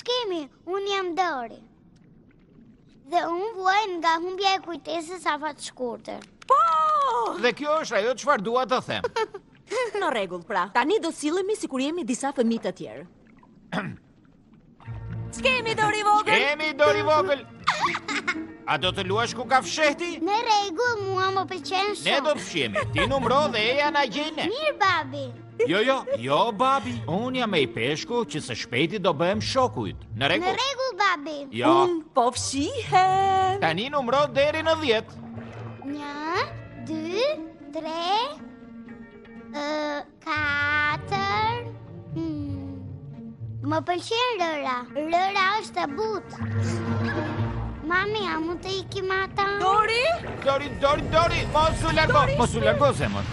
Ç'kemi, unë jam Dori. Dhe unë vuaj nga humbja e kujtesës afatshkurtër. Po! Dhe kjo është ajo çfarë dua të them. Në rregull, pra, tani do sillemi sikur jemi disa fëmijë të tjerë. Ç'kemi Dori e vogël! Ç'kemi Dori e vogël! A do të luash kukafshehti? Në rregull, mua më pëlqen shumë. Ne do të fshihemi, ti numro dhe eja na gjej ne. Mirë, babi. Jo, jo, jo, babi. Unë jam ai peshku që së shpejti do bëhem shoku yt. Në rregull? Në rregull, babi. Jo. Unë po fshihem. Tani numro deri në dhjetë. Një, dy, tre, Katër. Hmm. Më pëlqen rëra. Rëra është e butë. Mami, a mund të iki me ata? Dori? Dori, Dori, Dori, mos u largo, mos u largo zemër.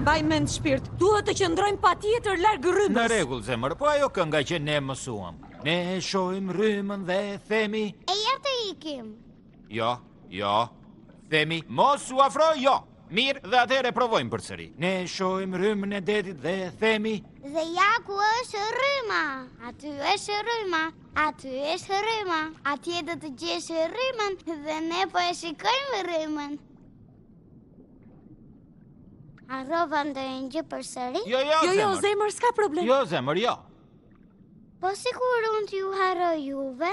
Mbaj mend shpirt, duhet të qëndrojmë patjetër larg rrymës. Në rregull, zemër, po ajo kënga që ne mësuam. Ne shohim rrymën dhe themi... Eja të ikim. Jo, jo. Themi, mos u afro, jo. Mirë, dhe atëherë e provojmë përsëri. Ne shohim rrymën e detit dhe themi... Dhe ja ku është rryma. Aty është rryma. Aty është rryma. Atje do të gjesh rrymën dhe ne po e shikojmë rrymën. Harrova ndonjë përsëri? Jo, jo, jo, jo, zemër, s'ka problem. Jo, zemër, jo. Po sikur unë t'ju harroj juve?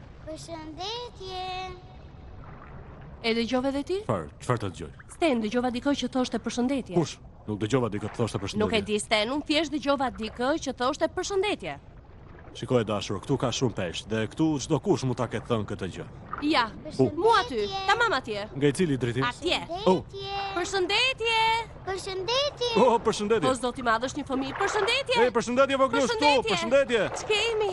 Përshëndetje. E dëgjove dhe ti? Çfarë? Çfarë të dëgjoj? Sten, dëgjova dikë që thoshte përshëndetje. Kush? Nuk dëgjova dikë të thoshte përshëndetje. Nuk e di Sten, unë thjesht dëgjova dikë që thoshte përshëndetje. Shiko e dashur, këtu ka shumë peshq dhe këtu çdokush mund ta ketë thënë këtë gjë. Ja, u mua aty, tamam atje. Nga i cili drejtim? Atje. U. Përshëndetje. Përshëndetje. O, përshëndetje. Po zot i madh është një fëmijë. Përshëndetje. Ej, përshëndetje vogël, përshëndetje. Përshëndetje. Ç'kemi?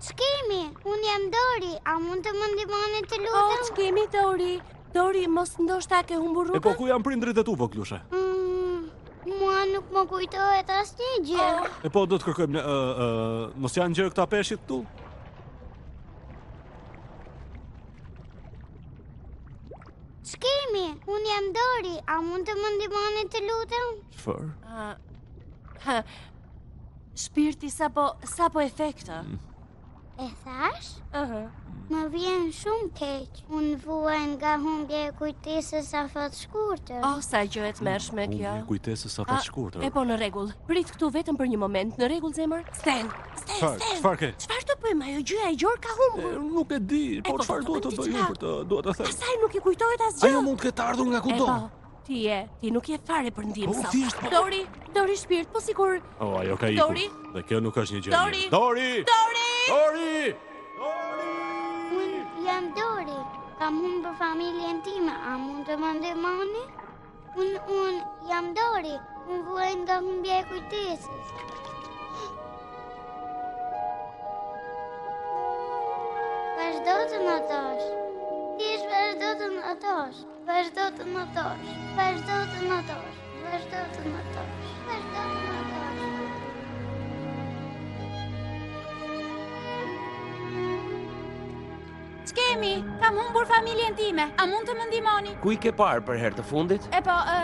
Ç'kemi? Unë jam Dori, a mund të më ndihmoni të lutem? O, ç'kemi, Dori? Dori, mos ndoshta ke humbur rrugën? E po ku janë prindërit e tu, voglushe? Mm, mua nuk më kujtohet asnjë gjë. Oh. E po do të kërkojmë në... Uh, uh, mos janë gjë këta peshqit këtu? Ç'kemi? Unë jam Dori, a mund të më ndihmoni të lutem? Çfarë? Uh, Shpirt ti sapo, sapo e the këtë. Mm. E thashë? Aha. Më vjen shumë keq. Unë vuaj nga humbja e kujtesës afatshkurtër. Oh, sa gjë e tmerrshme kjo. Humbje e kujtesës afatshkurtër. E po në rregull, prit këtu vetëm për një moment, në rregull zemër? Sten, Sten, Sten. Çfarë, çfarë ke? Çfarë të bëjmë, ajo gjëja e gjorë ka humbë? Nuk e di, po, po çfarë duhet të bëjmë për të, duhet të them. Asaj nuk i kujtohet asgjë. Ajo mund të ketë ardhur nga kudo. E po, Ti je, ti nuk je fare për ndihmë po, sot. Po. Dori, Dori shpirt, po sikur. O, oh, ajo ka ikur. Dori. Dhe kjo nuk është një gjë. Dori. Dori. Dori. Dori. Dori. Unë jam Dori. Kam humbur familjen time. A mund të më ndihmoni? Unë unë, jam Dori. Unë vuaj nga humbja e kujtesës. Vazhdo të notosh. Ti vazhdo të më thosh. Vazhdo të notosh, vazhdo të notosh, vazhdo të notosh, vazhdo të notosh. Ç'kemi? Kam humbur familjen time. A mund të më ndihmoni? Ku i ke parë për herë të fundit? Epo, ë,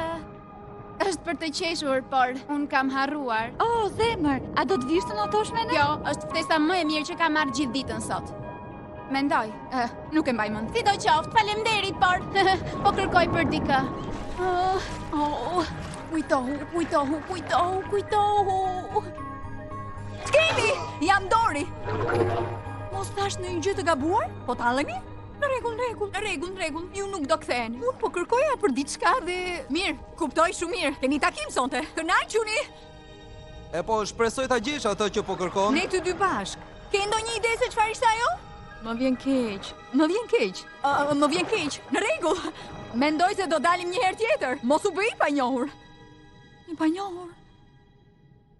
është për të qeshur, por unë kam harruar. O, oh, zemër, a do të vish të notosh me ne? Kjo është ftesa më e mirë që kam marrë gjithë ditën sot. Mendoj, uh, nuk e mbaj mend. Sidoqoftë, faleminderit, por po kërkoj për dikë. Uh, oh, kujtohu, kujtohu, kujtohu, kujtohu. Ç'kemi, jam Dori. Mos thashë ndonjë gjë të gabuar, po tallemi? Në rregull, në rregull, në rregull, në rregull. Ju nuk do ktheheni. Unë po kërkoja për diçka dhe mirë, kuptoj shumë mirë. Keni takim sonte. Kënaquni. Epo shpresoj ta gjesh atë që po kërkon. Ne të dy bashkë. Ke ndonjë ide se çfarë ishte ajo? Më vjen keq. Më vjen keq. Uh, më vjen keq. Në rregull. Mendoj se do dalim një herë tjetër. Mos u bëj i panjohur. I panjohur.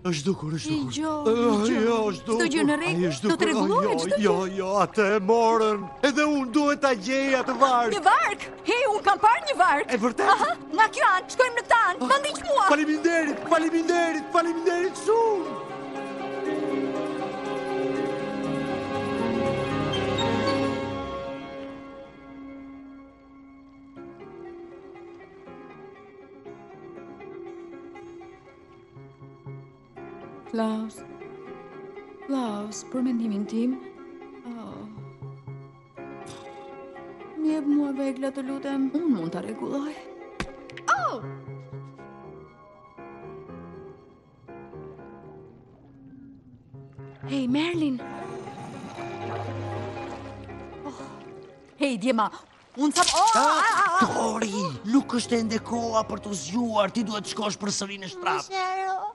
është zhdukur, është zhdukur. Jo, jo, jo, është zhdukur. Çdo gjë në rregull, do të rregullohet çdo gjë. Jo, jo, jo, atë e morën. Edhe unë duhet ta gjej atë varkë. Një varkë? Hej, unë kam parë një varkë. E vërtetë? Aha, nga kjo anë, shkojmë në këtë anë. Ah, më ndiq mua. Faleminderit, faleminderit, faleminderit shumë. Klaus, Klaus, për mendimin tim, oh. M'i jep mua veglat të lutem, unë mund ta rregulloj. Oh! Hej, Merlin! Oh. Hej, djema, Unë sapo... Dori, nuk është ende koha për t'u zgjuar, ti duhet të shkosh përsëri në shtrat. Shero,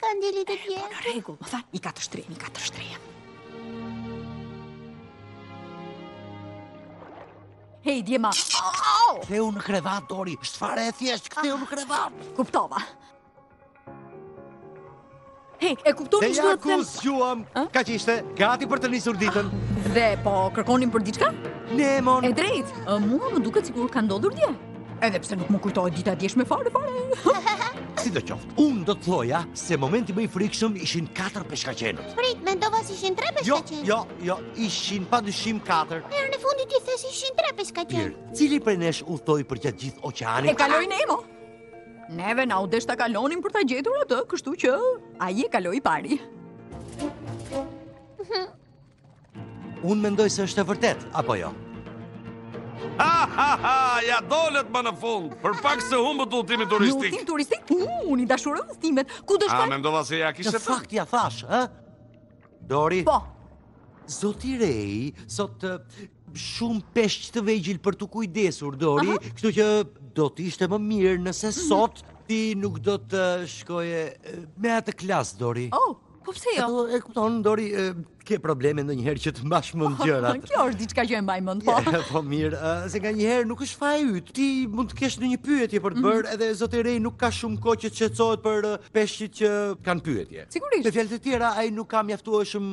ka ndili të tjerë. Po në rregull, më tha, i ka të shtrejë, i ka të shtrejë. Hej, djema. Kthehu në krevat, Dori, është fare e thjeshtë, kthehu në krevat. Kuptova. Hej, e kuptoni ç'do të them? Dhe ja ku u zgjuam, kaq ishte gati për të nisur ditën. Dhe po kërkonim për diçka? Nemon. E drejtë, mua më duket sikur ka ndodhur dje. Edhe pse nuk më kujtohet dita e djeshme fare fare. Sidoqoftë, unë do të thoja se momenti më i frikshëm ishin katër peshkaqenët. Prit, mendova se ishin tre jo, peshkaqenë. Jo, jo, jo, ishin padyshim katër. Herën e fundit i the se ishin tre peshkaqenë. Cili prej nesh udhtoi përgjatë gjithë oqeanit? E kaloi Nemo. Neve na u desh ta kalonim për ta gjetur atë, kështu që ai e kaloi i pari. Unë mendoj se është e vërtetë, apo jo? Ha, ha, ha, ia dolët më në fund, për pak se humbët udhëtimin turistik. Një udhëtim turistik? Unë, unë i dashuroj udhëtimet, ku do shkojmë? A, mendova se ia kishe thënë. Në fakt, ia thashë, ha? Dori? Po. Zoti Rej, sot Shumë peshq të vegjël për t'u kujdesur, Dori, kështu që do të ishte më mirë nëse mhm. sot ti nuk do të shkoje me atë klasë, Dori. Oh, po pse jo? Ato e kupton, Dori, ke probleme ndonjëherë që të mbash mend oh, gjërat. Kjo është diçka që e mbaj mend, po. Ja, po mirë, se nganjëherë nuk është faji yt. Ti mund të kesh ndonjë pyetje për të mhm. bërë, edhe zoti Rej nuk ka shumë kohë që të shqetësohet për peshqit që kanë pyetje. Sigurisht. Me fjalë të tjera, ai nuk ka mjaftueshëm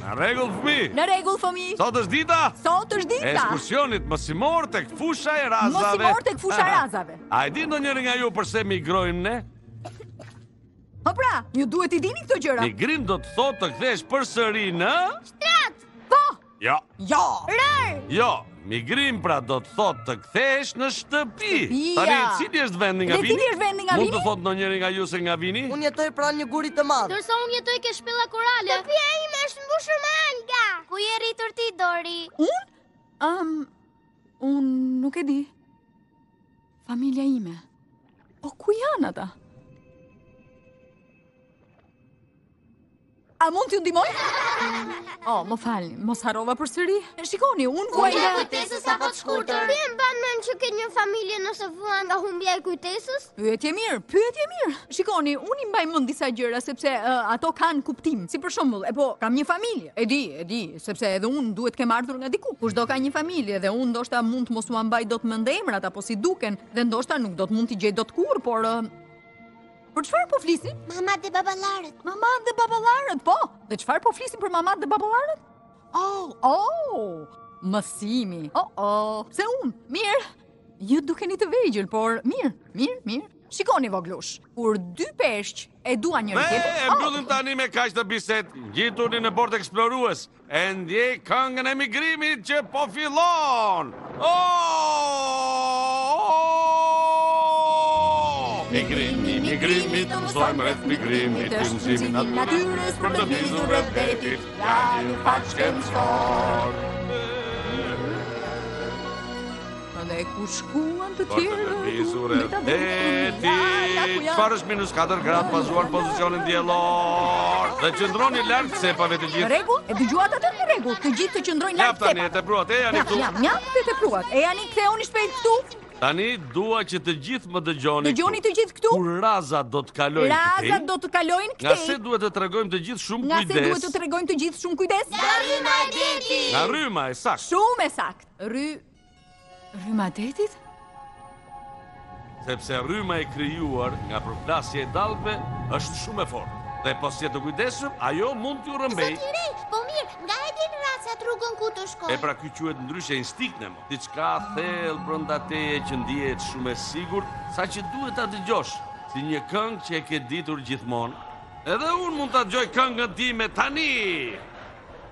Në rregull fëmijë. Në rregull fëmijë. Sot është dita? Sot është dita. E ekskursionit mësimor tek fusha e razave. Mësimor tek fusha e razave. A e din ndonjëri nga ju përse migrojnë? Po pra, ju duhet t'i dini këto gjëra. Migrim do të thotë të kthehesh përsëri në Shtrat. Po. Jo. Jo. Rërë. Jo. Migrim pra do të thotë të kthehesh në shtëpi. Tani cili është vendi nga vini? Cili është vendi nga vini? Mund të thotë ndonjëri nga ju se nga vini? Unë jetoj pranë një guri të madh. Ndërsa unë jetoj te shpella korale. Shtëpia ime është mbushur me alga. Ku je rritur ti Dori? Unë? Um, unë nuk e di. Familja ime. Po ku janë ata? A mund t'ju ndihmoj? O, oh, më falni, mos harrova përsëri. Shikoni, unë vuaj nga... Humbja e kujtesës afatshkurtër. Si e mban mend që ke një familje nëse vuan nga humbja e kujtesës? Pyetje e mirë, pyetje e mirë. Shikoni, unë i mbaj mend disa gjëra, sepse uh, ato kanë kuptim. Si për shembull, epo, kam një familje. E di, e di, sepse edhe unë duhet të kem ardhur nga diku. Kushdo ka një familje dhe unë ndoshta mund të mos u mbaj dot mend emrat apo si duken dhe ndoshta nuk do të mund t'i gjej dot kurrë, por uh, Për çfarë po flisnim? Mamat dhe baballarët. Mamat dhe baballarët, po. Dhe çfarë po flisnim për mamat dhe baballarët? Oh, oh. Mësimi. Oh, oh. Pse unë, mirë. Ju dukeni të vegjël, por mirë, mirë, mirë. Shikoni vogëlushë, kur dy peshq e duan njëri-tjetrin. Ne e oh. mbyllim tani me kaq këtë bisedë. Ngjituni në bord eksplorues. E ndjej këngën e migrimit që po fillon! Migrimi, migrimi, të mësojmë rreth migrimit, frymëzimi i natyrës për të lëvizur rreth detit, ja një fakt shkencor. Dhe ku shkuan të tjerë Për të lëvizur rreth detit Çfarë është minus 4 gradë bazuar pozicionin diellor Dhe qëndroni larg cepave të gjithë Rregull, e dëgjuat atë në rregull Të gjithë të qëndroni larg cepave Mjaft, e tepruat, ejani këtu Mjaft, mjaft, e tepruat, ejani kthehuni shpejt këtu Tani dua që të gjithë më dëgjoni. Dëgjoni të gjithë këtu? Kur razat do të kalojnë këtej? Razat do të kalojnë këtej. Nga se duhet të tregojmë të gjithë shumë kujdes. Nga se duhet të tregojmë të gjithë shumë kujdes. Nga rryma e detit. Nga rryma e saktë. Shumë e saktë. Rry Rryma e detit? Sepse rryma e krijuar nga përplasja e dallgëve është shumë e fortë. Dhe po s'jeni të kujdesshëm, ajo mund t'ju rrëmbejë. Zoti Rej, po mirë, nga e dinë racat rrugën ku të shkojnë? E pra ky quhet ndryshe instinkt Nemo. Diçka thellë brenda teje që ndihet shumë e sigurt, saqë duhet ta dëgjosh, si një këngë që e ke ditur gjithmonë. Edhe unë mund ta dëgjoj këngën time tani.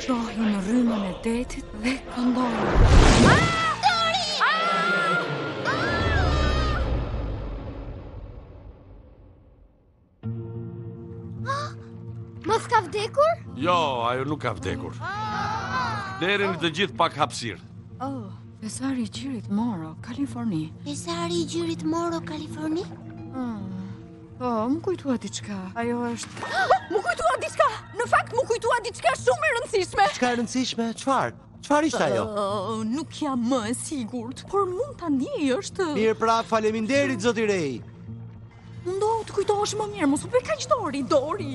Shohim rrymën e detit dhe këndojmë. Mos ka vdekur? Jo, ajo nuk ka vdekur. Lërini të gjithë pak hapësirë. Oh, thesari i gjirit Moro, Kaliforni. Thesari i gjirit Moro, Kaliforni? Hmm. Oh, m'u kujtua diçka. Ajo është... M'u kujtua diçka! Në fakt, m'u kujtua diçka shumë e rëndësishme. Diçka e rëndësishme? Çfarë? Çfarë ishte ajo? Uh, nuk jam më e sigurt, por mund ta ndiej është... Mirë pra, faleminderit, zoti Rej. Mundohu të kujtohesh më mirë, mos u bëj kaq Dori, Dori.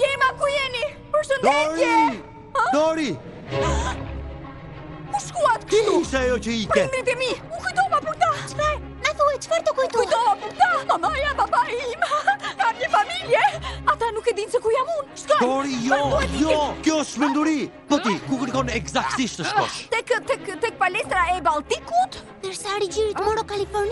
Djema, ku jeni? Përshëndetje! Dori! Dori! Ku shkuat kështu? Ti ishe ajo që ike! Prindërit e mi! U kujtova për ta! Çfarë? Na thuaj, çfarë t'u kujtua? U kujtova për ta! Mamaja, babai im! Kam një familje! Ata nuk e dinë se ku jam unë! Shkojmë! Dori, jo! Jo! Kjo është çmenduri! Po ti, ku kërkon ekzaktësisht të shkosh? Tek, tek, tek palestra e Baltikut? Thesari i gjirit Moro Kaliforni?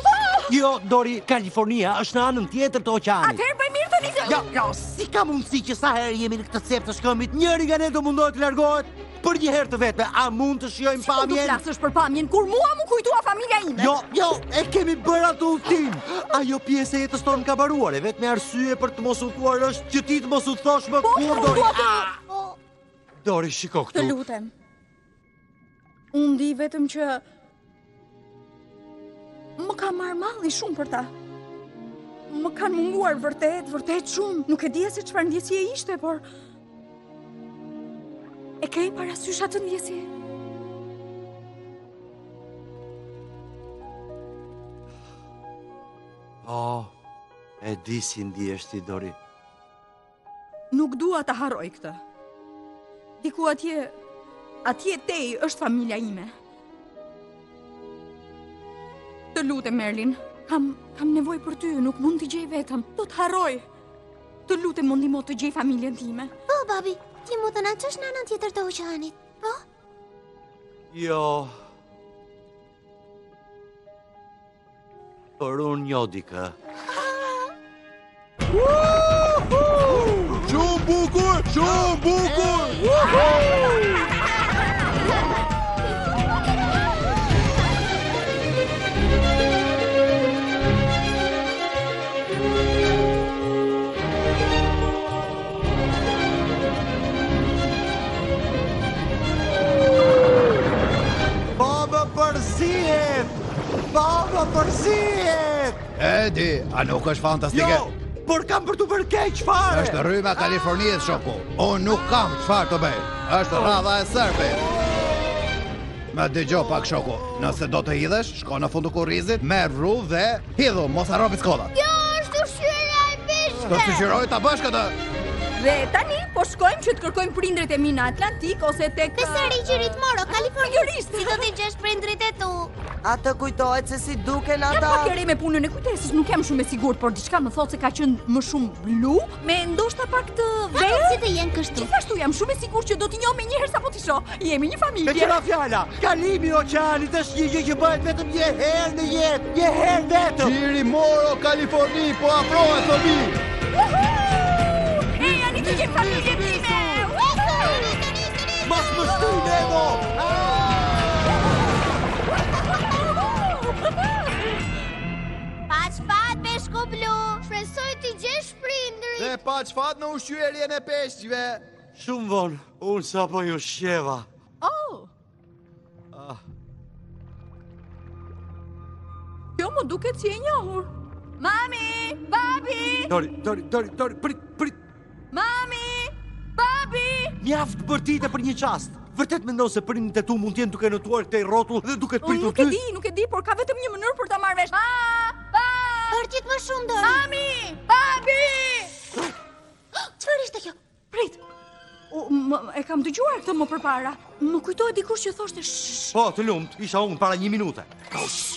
Jo, Dori, Kalifornia është në anën tjetër të oqeanit. Atëherë bëjmë mirë të një Jo, jo, si ka mundësi që sa herë jemi në këtë cep të shkëmbit, njëri nga ne do mundohet të largohet? Për një herë të vetme, a mund të shijojmë pamjen? Si mund të flasësh për pamjen kur mua m'u kujtua familja ime? Jo, jo, e kemi bërë atë udhtim. Ajo pjesë e jetës tonë ka mbaruar, e vetmja arsye për të mos udhëtuar është që ti të mos udhëtosh më po, kurrë Dori. Po, po, Dori, shiko këtu. Të lutem. Unë di vetëm që më ka marrë malli shumë për ta. Më kanë munguar vërtet, vërtet shumë. Nuk e dija se çfarë ndjesie ishte, por e ke parasysh atë ndjesi? Oh, e di si ndihesh ti, Dori. Nuk dua ta harroj këtë. Diku atje, atje tej është familja ime. Të lutem Merlin, kam kam nevojë për ty, nuk mund t'i gjej vetëm. Do të harroj. Të lutem më ndihmo të gjej familjen time. Po, babi, ti mund të na çosh në anën tjetër të oqeanit, po? Jo, Por unë njoh dikë. Shumë bukur, shumë bukur! Po më përzihet! Po më përzihet! E di, a nuk është fantastike? Jo, por kam për të bërë keq fare. Është rryma e Kalifornisë shoku. Unë nuk kam çfarë t'i bëj. Është radha e sërfit. Më dëgjo pak shoku. Nëse do të hidhesh, shko në fund të kurrizit, merr vrull dhe Hidhu, mos harro biskotat. Kjo është ushqyerja e peshkve. Do të shijoj ta bësh këtë. Dhe tani po shkojmë që të kërkojmë prindërit e mi në Atlantik ose tek Thesari i gjirit Moro Kaliforni. Si do t'i gjesh prindërit e tu? A të kujtohet se si duken ata? Kam pak me punën e kujtesës, nuk jam shumë e sigurt, por diçka më thotë se ka qenë më shumë blu Me ndoshta pak të verdhë. Ka mundësi të jenë kështu. Gjithashtu jam shumë e sigurt që do t'i njoh menjëherë sapo t'i shoh. Jemi një familje. Meqë ra fjala? Kalimi i oqeanit është një gjë që bëhet vetëm një herë në jetë, një herë vetëm. Gjiri Moro, Kaliforni, po afrohet fëmijë. Hey, ani të jem familjen time. Mos më shtu në evo. Ah! Paç fat peshku blu. Shpresoj t'i gjesh prindërit. Dhe paç fat në ushqyerjen e peshqve. Shumë vonë, unë sapo i ushqeva. Oh. Ah. Kjo më duket si e njohur. Mami, babi. Dori, dori, dori, dori, prit, prit. Mami! Babi! Mjaft bërtite për një çast. Vërtet mendon se prindërit e tu mund të jenë duke notuar këtej rrotull dhe duke të pritur ty? Nuk e di, nuk e di, por ka vetëm një mënyrë për ta marrë vesh. Ma! Ba! Bërtit më shumë Dori. Mami! Babi! Çfarë ishte kjo? Prit! O, e kam dëgjuar këtë më përpara. Më kujtoj dikush që thoshte shh. Po, të lumtë, isha unë para një minute. Kaush!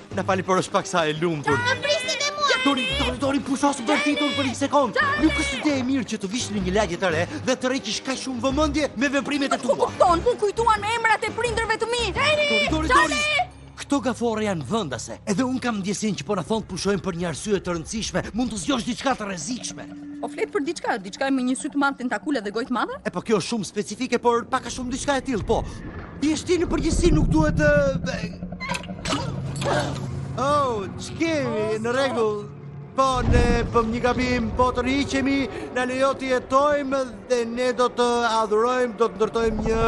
Na falni por është paksa e lumtur. Çfarë më prisni me mua? Dori, Dori, Dori, pusho së bërtituri për një sekondë. Nuk është ide e mirë që të vish në një lagje të re dhe të tërheqësh kaq shumë vëmendje me veprimet e tua. Po kupton, m'u kujtuan emrat e prindërve të mi. Dori, Dori, Dori. Këto gafore janë vendase, edhe unë kam ndjesinë që po na thonë të pushojmë për një arsye të rëndësishme, mund të zgjosh diçka të rrezikshme. Po flet për diçka, diçka me një sy të madh, tentakula dhe gojë të madhe? Epo kjo shumë specifike, por pak a shumë diçka e tillë, po. Bishti në përgjithësi nuk duhet të... Oh, ç'kemi, në rregull? Po, ne bëmë një gabim, po tërhiqemi, na lejo të jetojmë dhe ne do të adhurojmë, do të ndërtojmë një...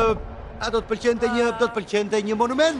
A do të pëlqente një, do të pëlqente një monument?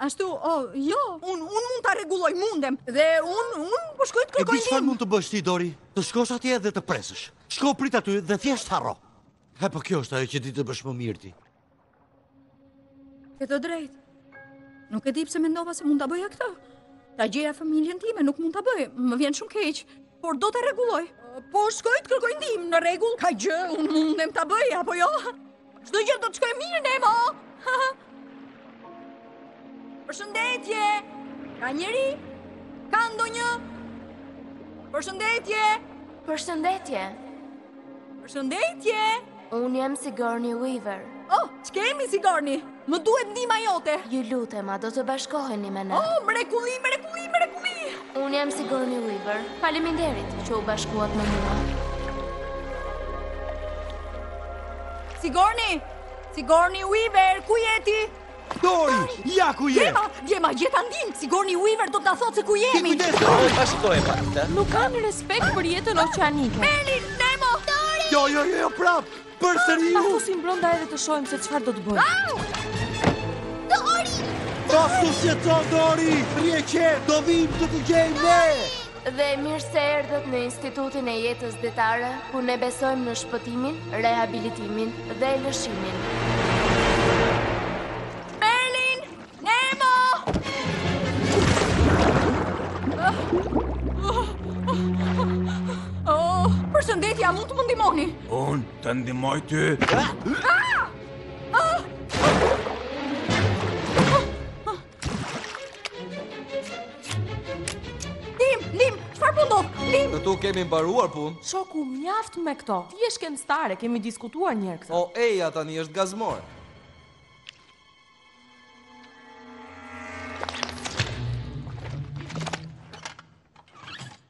Ashtu, o, jo, unë, unë mund ta rregulloj, mundem. Dhe unë, unë po shkoj të kërkoj ndihmë. E di çfarë mund të bësh ti, Dori? Të shkosh atje dhe të presësh. Shko prit aty dhe thjesht harro. Epo kjo është ajo që di të bësh më mirë ti. Ke të drejtë. Nuk e di pse mendova se mund ta bëja këtë. Ta gjeja familjen time, nuk mund ta bëj. Më vjen shumë keq. Por do ta rregulloj. Po shkoj të kërkoj ndihmë, në rregull. S'ka gjë, unë mundem ta bëj, apo jo? Çdo gjë do të shkojë mirë, Nemo. Përshëndetje. Ka njeri? Ka ndonjë? Përshëndetje. Përshëndetje. Përshëndetje. Unë jam Sigourney Weaver. Oh, ç'kemi Sigourney? Më duhet ndihma jote. Ju lutem, a do të bashkoheni me ne? Oh, mrekulli, mrekulli, mrekulli! Unë jam Sigourney Weaver. Faleminderit që u bashkuat me mua. Sigourney! Sigourney Weaver, ku je ti? Dori, ja ku je! Djema, djema, gjeta ndihmë, Sigourney Weaver do të na thotë se ku jemi! Ti kujdes, Dori! Oj, pashë të e pa, të? Nuk kanë respekt për jetën oqeanike! Merlin, Nemo, Dori! Jo, jo, jo, jo, prapë, përsëri jo! Ta fusim brenda edhe të shohim se çfarë do të bëjmë! Au! Dori! Dori! Mos u shqetëso Dori! Rri e qetë, do vijmë të të gjejmë ne! Dori! Dhe mirë se erdhët në Institutin e Jetës Detare, ku ne besojmë në shpëtimin, rehabilitimin dhe lëshimin. Merlin! Nemo! Oh, përshëndetje, a mund të më ndihmoni? Unë të ndihmoj ty? Ah! Lim, Lim, çfarë po ndodh? Lim. Këtu kemi mbaruar punë. Shoku, mjaft me këto. Ti je shkencëtar, e kemi diskutuar një herë këtë. O eja tani është gazmor.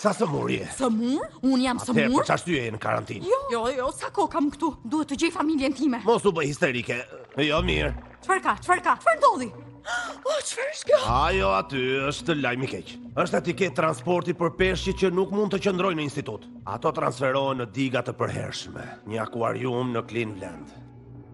Sa së murë je? Së murë? Unë jam së murë? Atër, për qashtu je në karantinë? Jo, jo, jo, sa kohë kam këtu? Duhet të gjej familjen time. Mos u bëj histerike. Jo, mirë. Çfarë ka? Çfarë ka? Çfarë ndodhi? O, oh, çfarë është kjo? Ajo, aty, është lajm i keq. është etiketë transporti për peshqit që nuk mund të qëndrojnë në institut. Ata transferohen në diga të përhershme, një akuarium në Cleveland.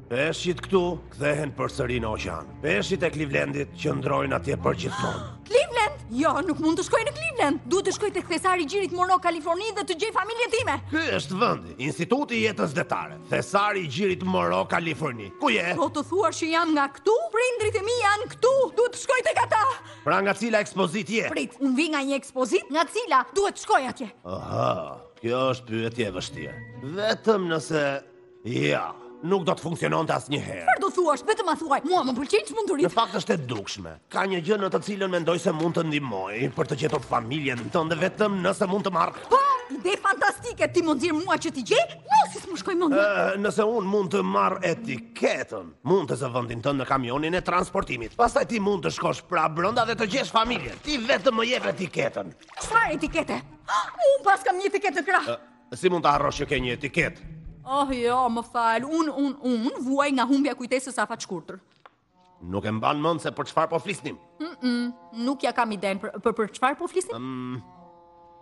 Peshqit këtu kthehen përsëri në oqean. Peshqit e Clevelandit qëndrojnë atje përgjithmonë. Cleveland? Jo, nuk mund të shkoj në Cleveland. Duhet të shkoj tek thesari i gjirit Morro, Kaliforni dhe të gjej familjen time. Ky është vendi, Instituti i Jetës Detare, thesari i gjirit Morro, Kaliforni. Këtu je. Do të thuash që jam nga këtu? Prindërit e mi janë këtu. Duhet të shkoj tek ata. Pra nga cila ekspozitë je? Prit, unë vij nga një ekspozitë? Nga cila? Duhet të shkoj atje. Aha, kjo është pyetje e vështirë. Vetëm nëse Jo, nuk do të funksiononte asnjëherë. Çfarë do thuash? Vetëm ma thuaj. Mua më pëlqejnë çmenduritë. Në fakt është e dukshme. Ka një gjë në të cilën mendoj se mund të ndihmoj për të gjetur familjen tënde vetëm nëse mund të marr. Po, ide fantastike. Ti më çon mua që t'i gjej. Jo, si s'më shkoi mendja. Eh, nëse unë mund të marr etiketën, mund të zë vendin tënd në kamionin e transportimit. Pastaj ti mund të shkosh prapë brenda dhe të gjesh familjen. Ti vetëm më jep etiketën. Çfarë etikete? Ah, unë paskam një etiketë në krah. Eh, Si mund ta harrosh që ke një etiketë? Oh jo, më fal, unë unë unë vuaj nga humbja e kujtesës afatshkurtër. Nuk e mban mend se për çfarë po flisnim. Mm -mm, nuk ia kam idenë për për, për çfarë po flisnim. Mm,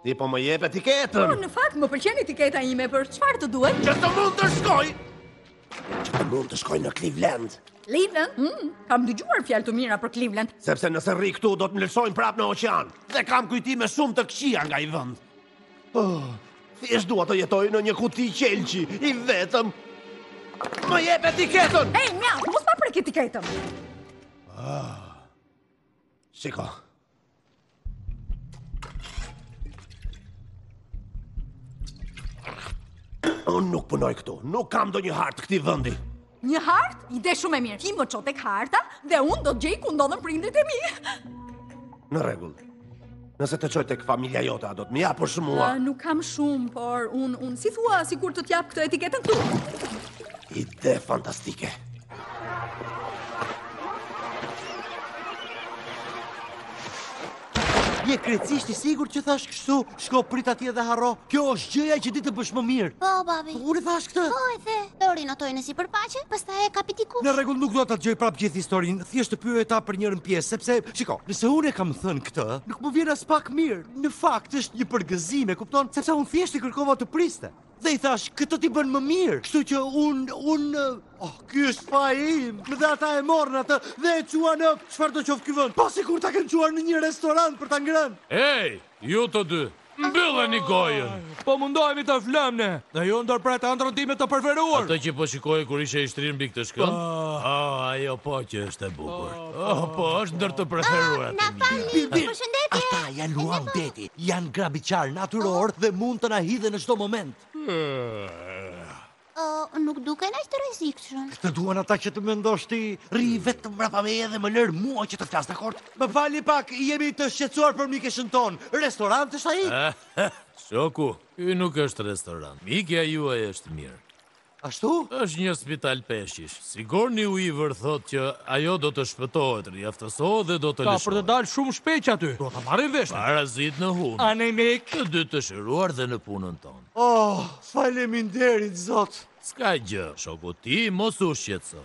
ti po më jep etiketën. Po, në fakt më pëlqen etiketa ime për çfarë të duhet? Që të mund të shkoj. Që të mund të shkoj në Cleveland. Cleveland? Mm, kam dëgjuar fjalë të mira për Cleveland. Sepse nëse rri këtu do të më lëshojnë prapë në oqean. Dhe kam kujtime shumë të këqija nga ai vend. Thjesht dua të jetoj në një kuti qelqi, i vetëm. Më jep etiketën! Ej, mjaft, mos ma prek etiketën! Ah, shiko. Unë nuk punoj këtu, nuk kam ndonjë hartë të këtij vendi. Një hartë? Ide shumë e mirë. Ti më ço tek harta dhe unë do të gjej ku ndodhen prindërit e mi. Në rregull. Nëse të çoj tek familja jote, a do të më japësh... Po, shumë mua. Uh, nuk kam shumë, por unë unë si thua sikur të të jap këtë etiketën këtu. Ide fantastike. Je krejtësisht i sigurt që thashë kështu? Shko prit atje dhe harro. Kjo është gjëja që di të bësh më mirë. Po, babi. Po unë thashë këtë. Po e the. Dori notoi në sipërfaqe, pastaj e kapi dikush. Në rregull, nuk dua ta dëgjoj prapë gjithë historinë, thjesht të pyeta për njërën pjesë, sepse, shiko, nëse unë e kam thënë këtë, nuk më vjen aspak mirë. Në fakt, është një përgëzim, e kupton? Sepse unë thjesht i kërkova të priste. Dhe i thashë, këtë ti bën më mirë, kështu që unë, unë, oh, ky është faj im, dhe ata e morën atë dhe e çuan në, çfarëdo qoftë ky vend, po sikur ta kenë çuar në një restorant për ta ngrënë. Ej, ju të dy, mbylleni gojën. Po mundohemi të flemë ne, dhe ju ndërpretë ëndrrën time të preferuar. Atë që po shikoje kur ishe i shtrirë mbi këtë shkëmb? Po. Oh, ajo po që është e bukur. Oh, po është ëndërr e preferuar ajo. Na falni, përshëndetje. Ata janë luanë deti, janë grabitqarë natyrorë dhe mund të na hidhen në çdo moment. Oh, nuk duken aq të rrezikshëm. Këtë duan ata që të mendosh ti, rri vetëm mbrapa meje dhe më lër mua që të flas dakord. Më falni pak, jemi të shqetësuar për mikeshën tonë. Restorant është ai? Shoku, ky nuk është restorant. Mikja juaj është mirë. Ashtu? Është një spital peshqish. Sigorni Weaver thotë që ajo do të shpëtohet, riaftësohet dhe do të lëshohet. Ka për të dalë shumë shpejt që aty. Do ta marrim vesh. Parazit në hundë. Anemik. Të dy të shëruar dhe në udhën tonë. Oh, faleminderit, Zot. S'ka gjë, shoku ti mos u shqetëso.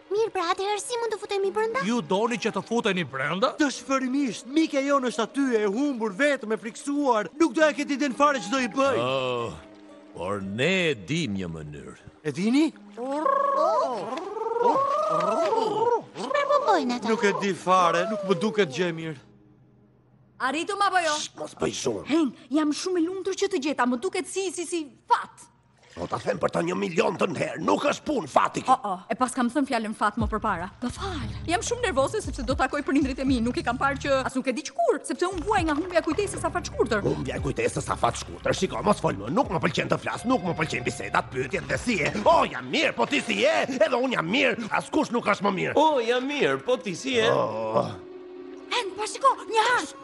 Mirë, pra atëherë si mund të futemi brenda? Ju doni që të futeni brenda? Dëshpërimisht, mikja jonë është aty e humbur, vetëm, e frikësuar. Nuk do ia ketë idenë fare ç'do të bëjë. Oh, por ne e dimë një mënyrë. E dini? Çfarë po bëjnë ata? Nuk e di fare, nuk më duket gjë e mirë. Arritum apo jo? Mos bëj zhurmë. Henk, jam shumë e lumtur që të gjeta, më duket si si si fat. Po ta them për të një miliontën herë, nuk është punë fati. O, o, e paskam thënë fjalën fat më përpara. Më fal. Jam shumë nervoze sepse do takoj prindërit e mi, nuk i kam parë që as nuk e di që kur, sepse unë vuaj nga humbja e kujtesës afatshkurtër. Humbja e kujtesës afatshkurtër. Shiko, mos fol më, nuk më pëlqen të flas, nuk më pëlqejnë bisedat, pyetjet dhe si je. O, jam mirë, po ti si je? Edhe unë jam mirë, askush nuk është më mirë. O, jam mirë, po ti si je? O, Henk, pa shiko, një hartë.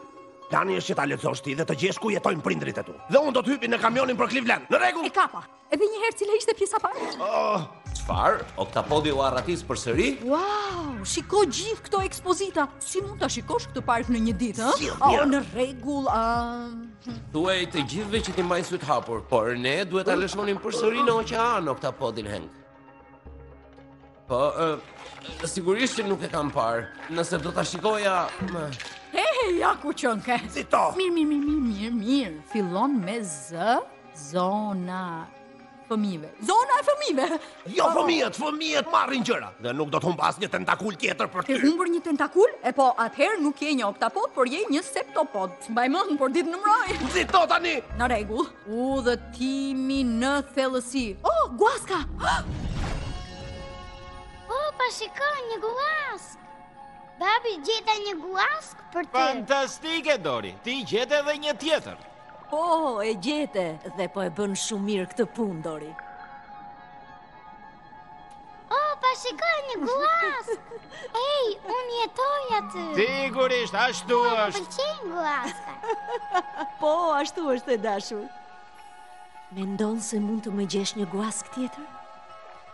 Plani është që ta lexosh ti dhe të gjesh ku jetojnë prindërit e tu. Dhe unë do të hypi në kamionin për Cleveland. Në rregull? E kapa. Edhe një herë cila ishte pjesa e parë? Oh, çfarë? Oktapodi u arratis përsëri? Wow, shiko gjithë këto ekspozita. Si mund ta shikosh këtë park në një ditë, ëh? Si, oh, në rregull. Uh... Thuaju të gjithëve që t'i mbajnë sytë hapur, por ne duhet ta lëshonim përsëri në oqean Oktapodin Hank. Po, uh, sigurisht që nuk e kam parë. Nëse do ta shikoja, hm He, he, ja ku qënke Zito Mirë, mirë, mirë, mirë, mirë, mirë Fillon me zë Zona e fëmijëve Zona e fëmijëve Jo oh. fëmijët, fëmijët marrin gjëra Dhe nuk do të humbas një tentakul tjetër për ty Ke humbur një tentakul? E po, atëherë nuk je një oktapod, por je një septopod S'mbaj mend, por di të numëroj Zito tani Në rregull Udhëtimi në thellësi. Oh, guaska! Oh, pa shiko një guaskë. Babi gjeta një guaskë për ty. Fantastike, Dori. Ti gjete edhe një tjetër. Po, e gjeta dhe po e bën shumë mirë këtë punë, Dori. Oh, pa shiko një guaskë! Ej, unë jetoj aty! Sigurisht, ashtu është! Po, më pëlqen guaska! Po, ashtu është e dashur! Mendon se mund të më gjesh një guaskë tjetër?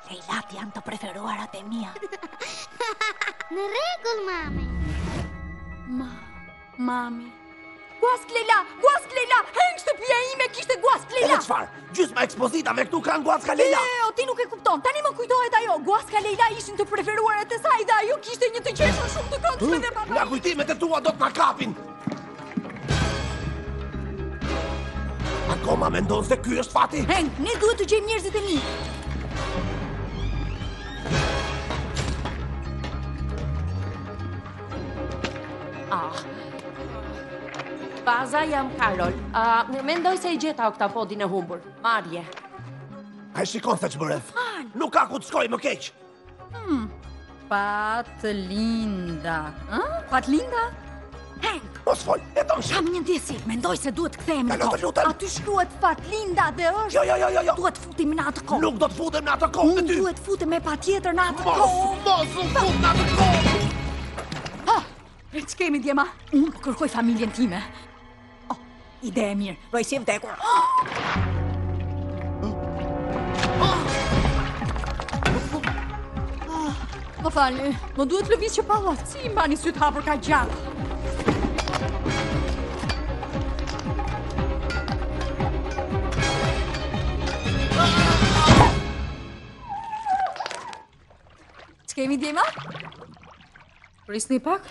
Lejlat janë të preferuarat e mia! Në rregull, mami! Ma! Mami. Guaska lejla, guaska lejla, Henk shtëpia ime kishte guaska lejla. Edhe çfarë? Gjysma e ekspozitave këtu kanë guaska lejla. Jo, ti nuk e kupton. Tani më kujtohet ajo. Guaskat lejla ishin të preferuarat e saj dhe ajo kishte një të qeshur shumë të këndshme dhe baba. Nga kujtimet e tua do të na kapin. Akoma mendon se ky është fati? Henk, ne duhet të gjejmë njerëzit e mi. Ah. Baza jam Karol. Ah, mendoj se e gjeta oktapodin e humbur. Marrje. A e shikon se ç'bëre. Nuk ka ku të shkojë më keq. Hmm. Fatlinda. Ë? Fatlinda? Henk, mos fol, e tonë shumë. Kam një ndjesi, mendoj se duhet të futemi në kovë. Aty shkruhet Fatlinda dhe është... Jo, jo, jo, jo, jo. Duhet futemi në atë kovë. Nuk do të futem në atë kovë me ty. Unë duhet të futem patjetër në atë kovë. Mos, mos u fut në atë kovë. Ha, e ç'kemi djema? Unë po kërkoj familjen time. Oh, ide e mirë. Rroj si vdekur. Më fal, më duhet të lëviz që palat. Si i mbani sytë hapur kaq gjatë? Ç'kemi djema? Prisni pak?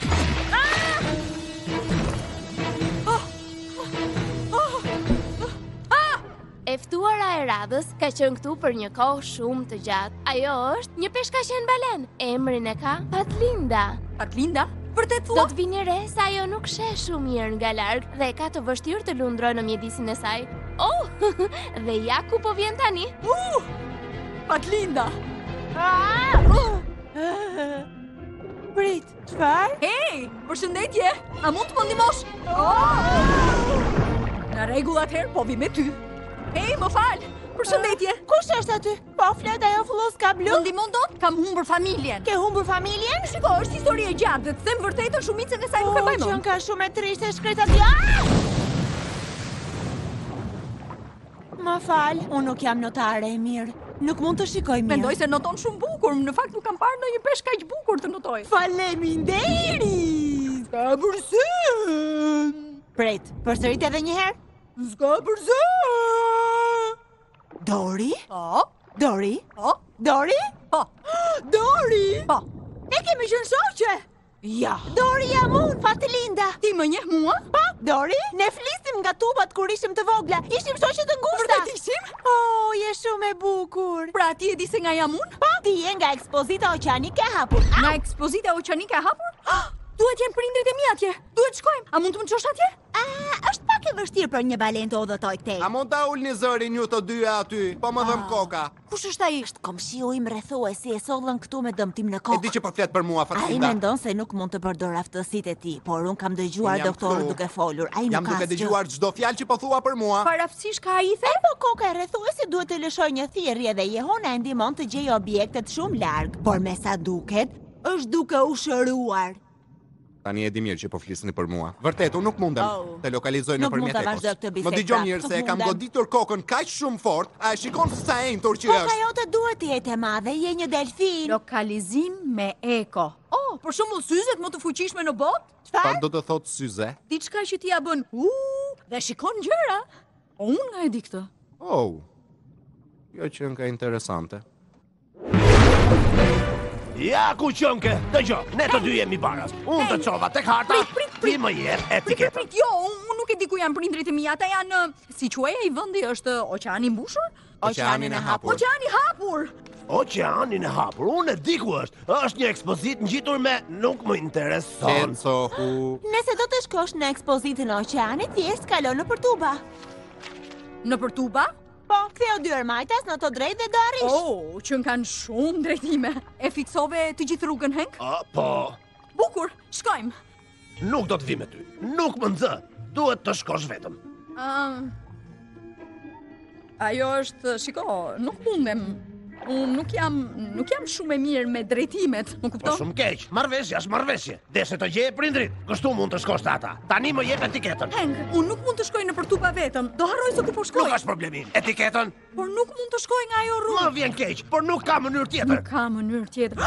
E ftuara e radhës ka qenë këtu për një kohë shumë të gjatë. Ajo është një peshkaqen balenë. Emrin e ka Fatlinda. Fatlinda? Vërtet thua? Do të vini re se ajo nuk sheh shumë mirë nga larg dhe ka të vështirë të lundrojë në mjedisin e saj. Oh, dhe ja ku po vjen tani. Uh! Fatlinda. Ah! Uh! Prit. Çfarë? Hej, përshëndetje, a mund të më ndihmosh? Në rregull atëherë, po vij me ty. Hej, më fal, përshëndetje. Ah, kush është aty? Po flet ajo flluska blu? Më ndihmon dot, kam humbur familjen. Ke humbur familjen? Shiko, është histori e gjatë dhe të them vërtetën shumicën e saj nuk e mbaj mend. Oh, qenka shumë e trishtë e shkreta ti. Më fal, unë nuk jam notare e mirë. Nuk mund të shikoj mirë. Mendoj se noton shumë bukur, në fakt nuk kam parë ndonjë peshk kaq bukur të notojë. Faleminderit! S'ka përse. Prit, përsërit edhe një herë. S'ka përse. Dori? Po. Dori? Po. Dori? Po. Dori? Po. Ne kemi qenë shoqe. Jo. Dori jam unë, Fatlinda. Ti më njeh mua? Po, Dori, ne flisnim nga tubat kur ishim të vogla. Ishim shoqe të ngushta. Vërtet ishim? Oh, je shumë e bukur. Pra ti e di se nga jam unë? Po, ti je nga ekspozita oqeanike e hapur. Nga ekspozita oqeanike e hapur? Ah! Duhet jenë prindërit e mi atje. Duhet shkojmë. A mund të më çosh atje? A, është pak e vështirë për një balenë të udhëtojë këtej. A mund ta ulni zërin ju të dyja aty? Po më dhemb koka. Kush është ai? Është komshiu im rrethuesi e sollën këtu me dëmtim në kokë. E di që po flet për mua, Fatlinda. Ai mendon se nuk mund të përdorë aftësitë e tij, por unë kam dëgjuar doktorët duke folur. Ai nuk ka. Jam duke dëgjuar çdo fjalë që po thua për mua. Çfarë aftësish ka ai the? Po koka e rrethuesit duhet të lëshojë një thirrje dhe jehona e ndihmon të gjejë objektet shumë larg, por me sa duket, është duke u shëruar. Tani e di mirë që po flisni për mua. Vërtet, unë nuk mundem oh, të lokalizoj nëpërmjet ekos. Më dëgjo mirë se e kam goditur kokën kaq shumë fort, a e shikon se sa e ënjtur që është. Koka jote duhet të jetë e madhe, je një delfin. Lokalizim me eko. Oh, për shembull syzet më të fuqishme në botë? Çfarë? Çfarë do të thotë syze? Diçka që t'ia bën, uuu, dhe shikon gjëra. O, unë nga e di këtë. Oh, kjo qenka interesante. Ja ku qenke, dëgjo, ne të dy jemi baras Unë të çova te harta, ti më jep etiketën Prit, jo, unë nuk e di ku janë prindërit e mi Ata janë, si quhej ai vendi është oqeani i mbushur? Oqeanin e hapur Oqeani i hapur Oqeanin e hapur, unë e di ku është është një ekspozitë ngjitur me nuk më intereson Enzo, hu Nëse do të shkosh në ekspozitën e oqeanit, thjesht kalo nëpër tuba Nëpër tuba? Po, ktheu dy herë majtas në të drejtë dhe do arrish. Oh, qenkan shumë drejtime. E fiksove të gjithë rrugën, Henk? A, po. Bukur, shkojmë. Nuk do të vij me ty. Nuk më nxë. Duhet të shkosh vetëm. Um, ajo është, shiko, nuk mundem. Unë nuk jam, nuk jam shumë e mirë me drejtimet, më kupton? Po shumë keq. Marrëveshja është marrëveshje. Deshe të gjeje prindërit, kështu mund të shkosh te ata. Tani më jep etiketën. Henk, unë nuk mund të shkoj nëpër tuba vetëm. Do harroj se ku po shkoj. Nuk është problemi. Etiketën? Por nuk mund të shkoj nga ajo rrugë. Më vjen keq, por nuk ka mënyrë tjetër. Nuk ka mënyrë tjetër.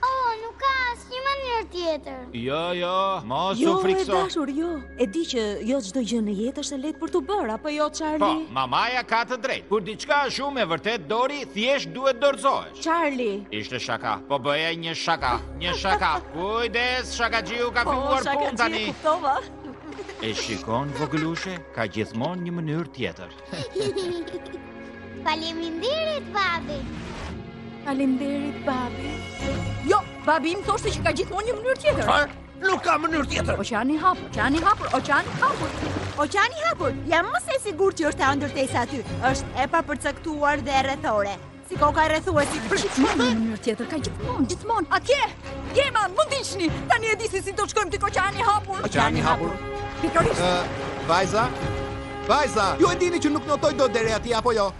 Oh, nuk ka asnjë mënyrë tjetër. Jo, jo, mos jo, u frikëso. Jo, e dashur, jo. E di që jo çdo gjë në jetë është e lehtë për t'u bërë, apo jo, Charlie? Po, mamaja ka të drejtë. Kur diçka është shumë e vërtetë, Dori thjesht duhet dorëzohet. Charlie. Ishte shaka. Po bëja një shaka, një shaka. Kujdes, shakaxhiu ka po, filluar punë tani. Po, kuptova. E shikon vogëlushe, ka gjithmonë një mënyrë tjetër. Faleminderit babi. Faleminderit babi. Jo, babi im thoshte që ka gjithmonë një mënyrë tjetër. Çfarë? Nuk ka mënyrë tjetër. Oqeani hapur, oqeani hapur, oqeani hapur. Oqeani hapur. Jam më se e sigurt që është ajo ndërtesa aty. Është e papërcaktuar dhe rrethore. Si koka e Bejlit. Për çfarë në një mënyrë tjetër ka gjithmonë, gjithmonë atje. Djema, mund të ikni. Tani e di se si do të shkojmë tek oqeani hapur. Oqeani hapur. Pikërisht. Ë, vajza. Vajza, ju e dini që nuk notoj dot deri aty apo jo?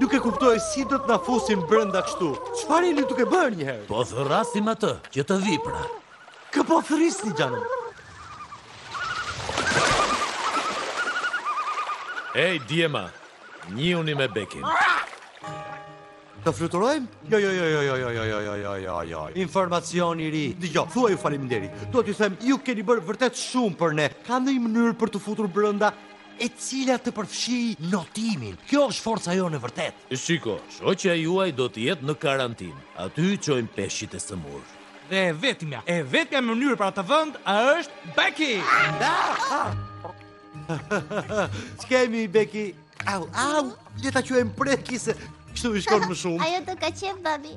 Nuk e kuptoj si do të na fusin brenda kështu. Çfarë jeni duke bërë një herë? Po thërrasim atë që të vijë pra. Kë po thërrisni, xhan? Ej, djema, njihuni me Bekin. Të fluturojmë? Jo, jo, jo, jo, jo, jo, jo, jo, jo, jo, jo, jo. Informacion i ri. Dëgjo, thuaju faleminderit. Duhet t'ju them, ju keni bërë vërtet shumë për ne. Ka ndonjë mënyrë për t'u futur brenda e cila të përfshijë notimin. Kjo është forca jonë vërtet. Shiko, shoqja juaj do të jetë në karantinë. Aty i çojmë peshqit e sëmurë. Dhe e vetmja, e vetmja mënyrë për atë vend është Beki! Ç'kemi Beki? Au, au, le ta quajmë Preki se kështu i shkon më shumë. Ajo të ka qejf babi.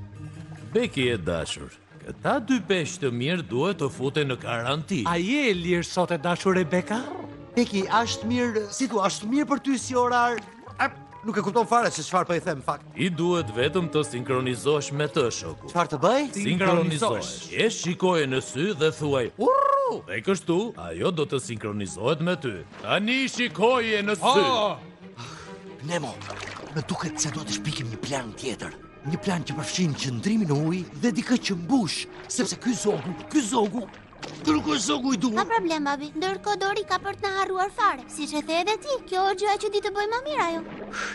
Beki e dashur, këta dy peshq të mirë duhet të futen në karantinë. A je e lirë sot e dashur Rebeka? Beki, është mirë, si tu, është mirë për ty si orar? Nuk e kupton fare se çfarë po i them fakt. I duhet vetëm të sinkronizohesh me të shoku. Çfarë të bëj? Sinkronizohesh. Shikoje në sy dhe thuaj urru. Dhe kështu ajo do të sinkronizohet me ty. Tani shikoje në sy. Oh! Nemo, më duket se do të shpikim një plan tjetër. Një plan që përfshin qëndrimin në ujë dhe dikë që mbush, sepse ky zogu, ky zogu Kërkoj sa ku i duhet. S'ka problem, babi. Ndërkohë Dori ka për të na harruar fare. Siç e the edhe ti, kjo është gjëja që di të bëj më mirë ajo.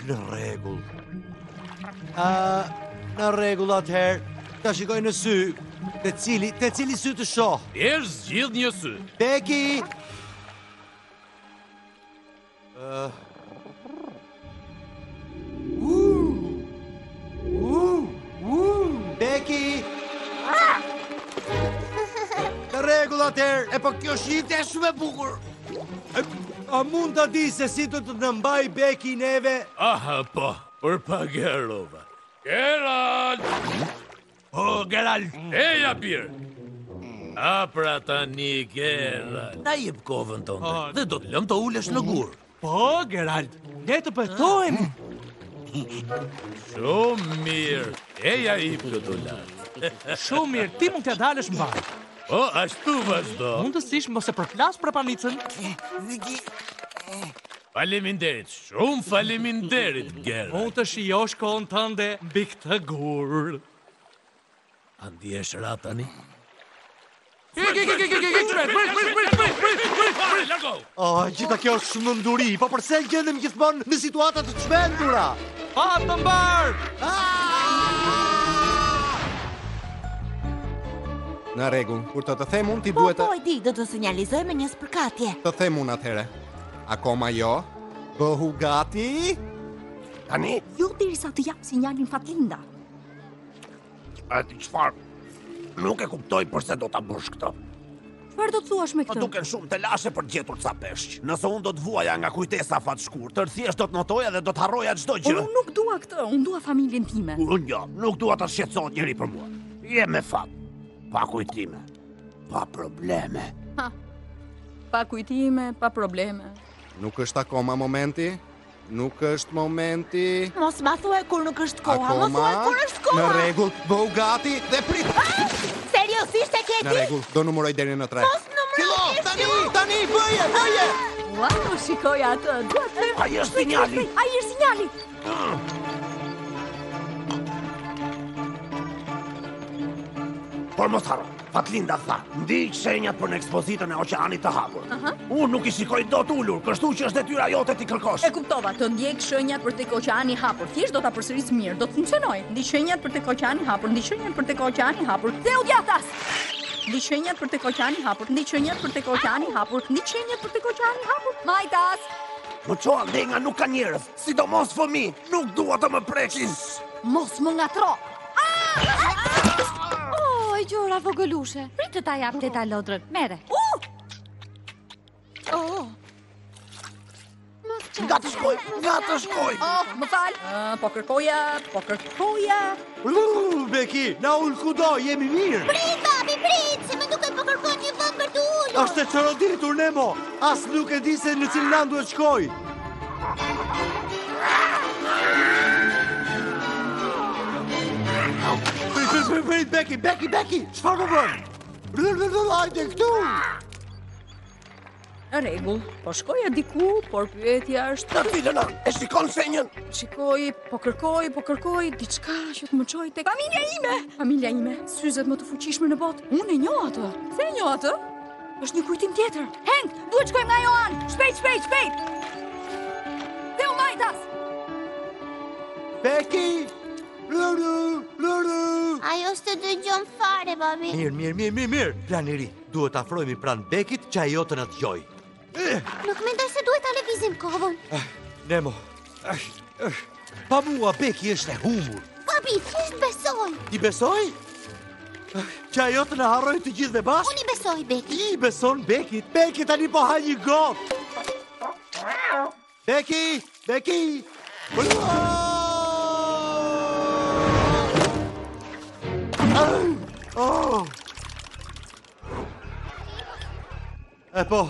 Në rregull. A në rregull atëherë. Ta shikoj në sy. Te cili, te cili sy të shoh? Thjesht zgjidh një sy. Beki. Beki! Në rregull atëherë, e po kjo ishte shumë e bukur. A mund ta di se si do të na mbajë Beki neve? Aha, po, për pak harrova. Gerald! O, Gerald! Eja, bir! A pra tani Gerald Na jep kovën tënde Dhe do të lëmë të ulesh në gur Po, Gerald, ne të betohemi Shumë mirë Eja hip këtu lart Shumë mirë, ti mund t'ia dalësh mbarë O, ashtu vazhdo Mundësisht mos e përplas prapanicën Në gjithë Faleminderit, shumë faleminderit, Gerald. Mund të shijosh kohën tënde mbi këtë gur. A ndihesh rehat tani? Oh, gjitha kjo është çmenduri, po përse gjendem gjithmonë në situata të çmendura? Fat të mbarë! Në rregull, kur të të them unë ti duhet të Po, po, e di, do të sinjalizoj me një spërkatje. Të them unë atëherë. Akoma jo? Bëhu gati? Tani? Jo derisa të japë sinjalin Fatlinda. E di çfarë? Nuk e kuptoj përse do ta bësh këtë. Çfarë do të thuash me këtë? Po duken shumë telashe për të gjetur ca peshq. Nëse unë do të vuaja nga kujtesa afatshkurtër, thjesht do të notoja dhe do të harroja çdo gjë. Unë nuk dua këtë, unë dua familjen time. Unë jo, nuk dua të shqetësohet njeri për mua. Je me fat, pa kujtime. Pa probleme. Ha, pa kujtime, pa probleme. Nuk është akoma momenti? Nuk është momenti. Mos ma thuaj kur nuk është koha. Akoma, ma thuaj kur është koha. Në rregull, bëhu gati dhe prit. Ah, seriozisht e ke ti? Në rregull, do numëroj deri në tre. Mos numëro Kilo, kishti. Tani, tani, bëje, bëje. Wow, shikoje atë. Duhet të... Ai është sinjali. Ai është sinjali. Por mos harro, Fatlinda tha, ndiq shenjat për në ekspozitën e oqeanit të hapur. Uh -huh. Unë nuk i shikoj dot ulur, kështu që është detyra jote t'i kërkosh. E kuptova, të ndjek shenjat për te oqeani i hapur. Thjesht do ta përsëris mirë, do të funksionojë. Ndiq shenjat për te oqeani i hapur, ndiq shenjat për te oqeani i hapur. Kthehu djathtas. Ndiq shenjat për te oqeani i hapur, ndiq shenjat për te oqeani i hapur, ndiq shenjat për te oqeani i hapur. Majtas. Më ço andej nga nuk ka njerëz. Sidomos fëmijë, nuk dua të më prekin. Mos më ngatërro. Oh, e gjora vogëlushe. Prit të ta jap teta lodrën. Merre. Oh. Nga të shkoj, nga të shkoj. Oh, më fal. Ah, po kërkoja, po kërkoja. Rrrrrrr Beki, na ul kudo, jemi mirë! Prit, babi, prit, se më duket po kërkon një vend për t'u ulur! Është e çoroditur Nemo, as nuk e di se në cilin anë duhet të shkojë! Prit, prit, prit, Beki, Beki, Beki, çfarë po bën? Rrrrrrr, hajde këtu! Në rregull, po shkoja diku, por pyetja është... Në cilën anë, e shikon shenjën? Shikoj, po kërkoj, po kërkoj, diçka që të më çojë te... Familja ime! Familja ime, syzet më të fuqishme në botë, unë e njoh atë. Pse e njoh atë? Është një kujtim tjetër. Henk, duhet shkojmë nga ajo anë! Shpejt, shpejt, shpejt! Kthehu majtas! Beki! Ruru, ruru! Ajo s'të dëgjon fare, babi. Mirë, mirë, mirë, mirë, mirë, plan i ri. Duhet të afrohemi pranë Bekit që ajo të na dëgjojë. Nuk mendoj se duhet ta lëvizim kovën. Ah, Nemo, ah, ah. Pa mua Beki është e humbur. Babi, thjesht besoji. T'i besoj? Që ajo të na harrojë të gjithëve bashkë? Unë i besoj Bekit. Ti i beson Bekit. Beki tani po ha një gotë. Beki, Beki! Oh! E po,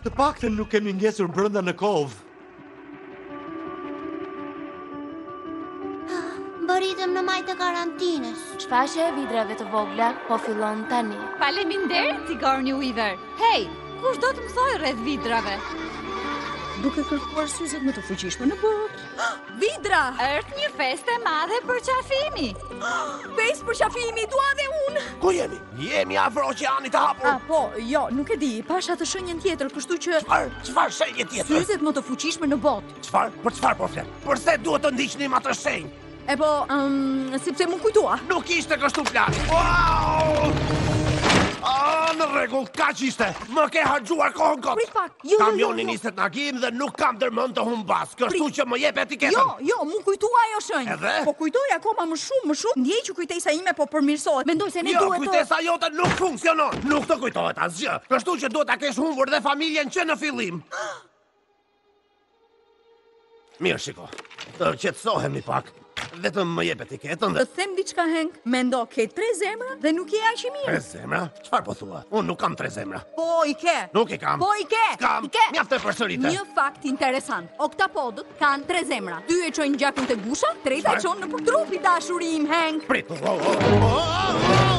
të paktën nuk kemi ngecur brenda në kovë. Mbërritëm në majë të karantinës. Shfaqja e vidrave të vogla po fillon tani. Faleminderit, Sigourney Weaver. Hej, Kush do të mësojë rreth vidrave? Duke kërkuar syzet më të fuqishme në botë. Vidra! Është një festë e madhe përqafimi! Festë përqafimi, dua dhe unë! Ku jemi? Jemi afër oqeanit të hapur? A, po, jo, nuk e di, pashë atë shenjën tjetër, kështu që... Çfarë? Çfarë shenje tjetër? Syzet më të fuqishme në botë! Çfarë? Për çfarë po flet? Përse duhet të ndiqnim atë shenjë? E po, um, sepse m'u kujtua. Nuk ishte kështu plani. Wow! Ah, në rregull, kaq ishte. Më ke harxhuar kohën kot. Prit pak. Jo, jo, jo, jo. Kamioni niset në agim dhe nuk kam ndër mend të humbas. Kështu që më jep etiketën. Jo, jo, m'u kujtua ajo shenjë. Edhe? Po kujtoj akoma më shumë, më shumë. Ndjej që kujtesa ime po përmirësohet. Mendoj se ne jo, duhet të Jo, kujtesa jote nuk funksionon. Nuk të kujtohet asgjë. Kështu që duhet ta kesh humbur dhe familjen që në fillim. Mirë, shiko. Të qetësohemi pak. Vetëm më jep etiketën dhe... Të them diçka, Henk, mendo ke tre zemra dhe nuk je aq i mirë. Tre zemra? Çfarë po thua? Unë nuk kam tre zemra. Po, i ke. Nuk i kam. Po, i ke. Kam. I ke. Mjaft e përsërite. Një fakt interesant. Oktapodët kanë tre zemra. Dy e çojnë gjakun te gusha, i treti e çon nëpër trup, i dashuri im, Henk. Prit, oh, oh, oh, oh, oh, oh, oh,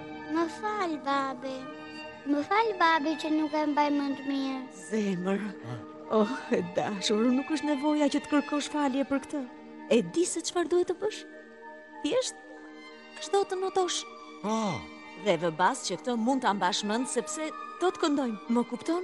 Më fal, babi. Më fal, babi, që nuk e mbaj mend mirë. Zemër. Oh, e dashur, nuk është nevoja që të kërkosh falje për këtë. E di se çfarë duhet të bësh? Thjesht vazhdo të notosh. Oh. Dhe vë bas që këtë mund ta mbash mend sepse do të këndojmë. Më kupton?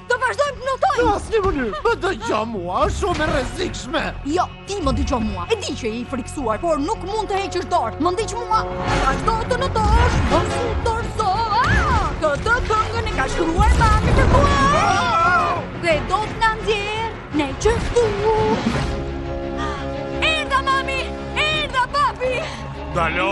Të vazhdojmë të notojmë! Në asnjë mënyrë, më dëgjo mua, është shumë e rrezikshme! Jo, ti më dëgjo mua, e di që je i frikësuar, por nuk mund të heqësh dorë, më ndiq mua, vazhdo të notosh, mos u dorëzo, ah! këtë këngën e ka shkruar mami për mua, dhe do të na nxjerrë ne që këtu. Erdha, mami, erdha, babi! Dalo!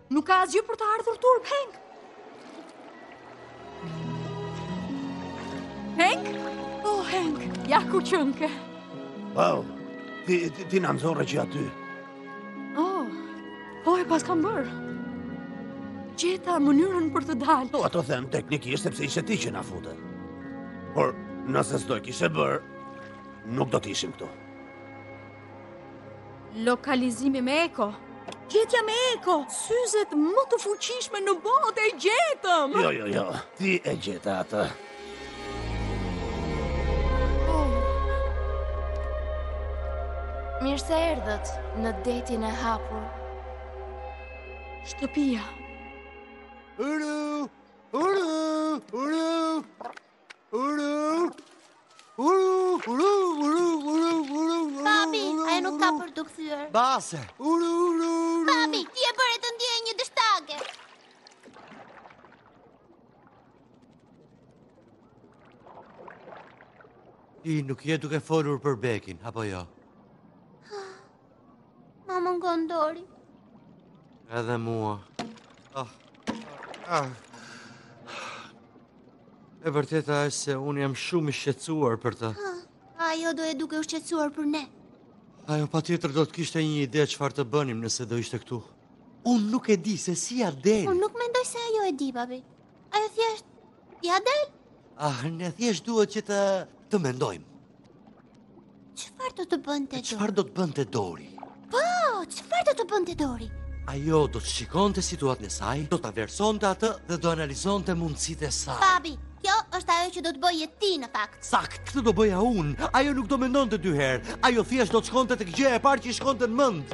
Nuk ka asgjë për të ardhur turp, Henk. Henk? Oh, Henk, ja ku qenke. Wow, ti, ti, ti na nxore që aty. Oh, po e paskam bërë. Gjeta mënyrën për të dalë. Po, do ta them teknikisht sepse ishe ti që na fute. Por, nëse s'do e kishe bërë, nuk do t'ishim këtu. Lokalizimi me eko. Gjetja me eko. Syzet më të fuqishme në botë e gjetëm. Jo, jo, jo. Ti e gjete atë. Oh. Mirë se erdhët në detin e hapur. Shtëpia. Uru! Uru! Uru! Babi, ajo nuk ka për të kthyer. Mbase. Babi, ti e bëre të ndihej një dështake. Ti nuk je duke folur për Bekin, apo jo? Mua më mungon Dori. Edhe mua. Ah. Ah. E vërteta është se unë jam shumë i shqetësuar për të. Ah, ajo do jetë duke u shqetësuar për ne. Ajo patjetër do të kishte një ide çfarë të bënim nëse do ishte këtu. Unë nuk e di se si ia del. Unë nuk mendoj se ajo e di, babi. Ajo thjesht ia del? Ah, ne thjesht duhet që të, të mendojmë. Çfarë do të bënte Dori? Çfarë do të bënte Dori? Po, çfarë do të bënte Dori? Ajo do të shikonte situatën e saj, do ta vlerësonte atë dhe do analizonte mundësitë e saj. Babi, kjo është ajo që do të bëje ti në fakt. Sakt, këtë do bëja unë. Ajo nuk do mendonte dy herë. Ajo thjesht do të shkonte tek gjëja e parë që i shkonte në mend.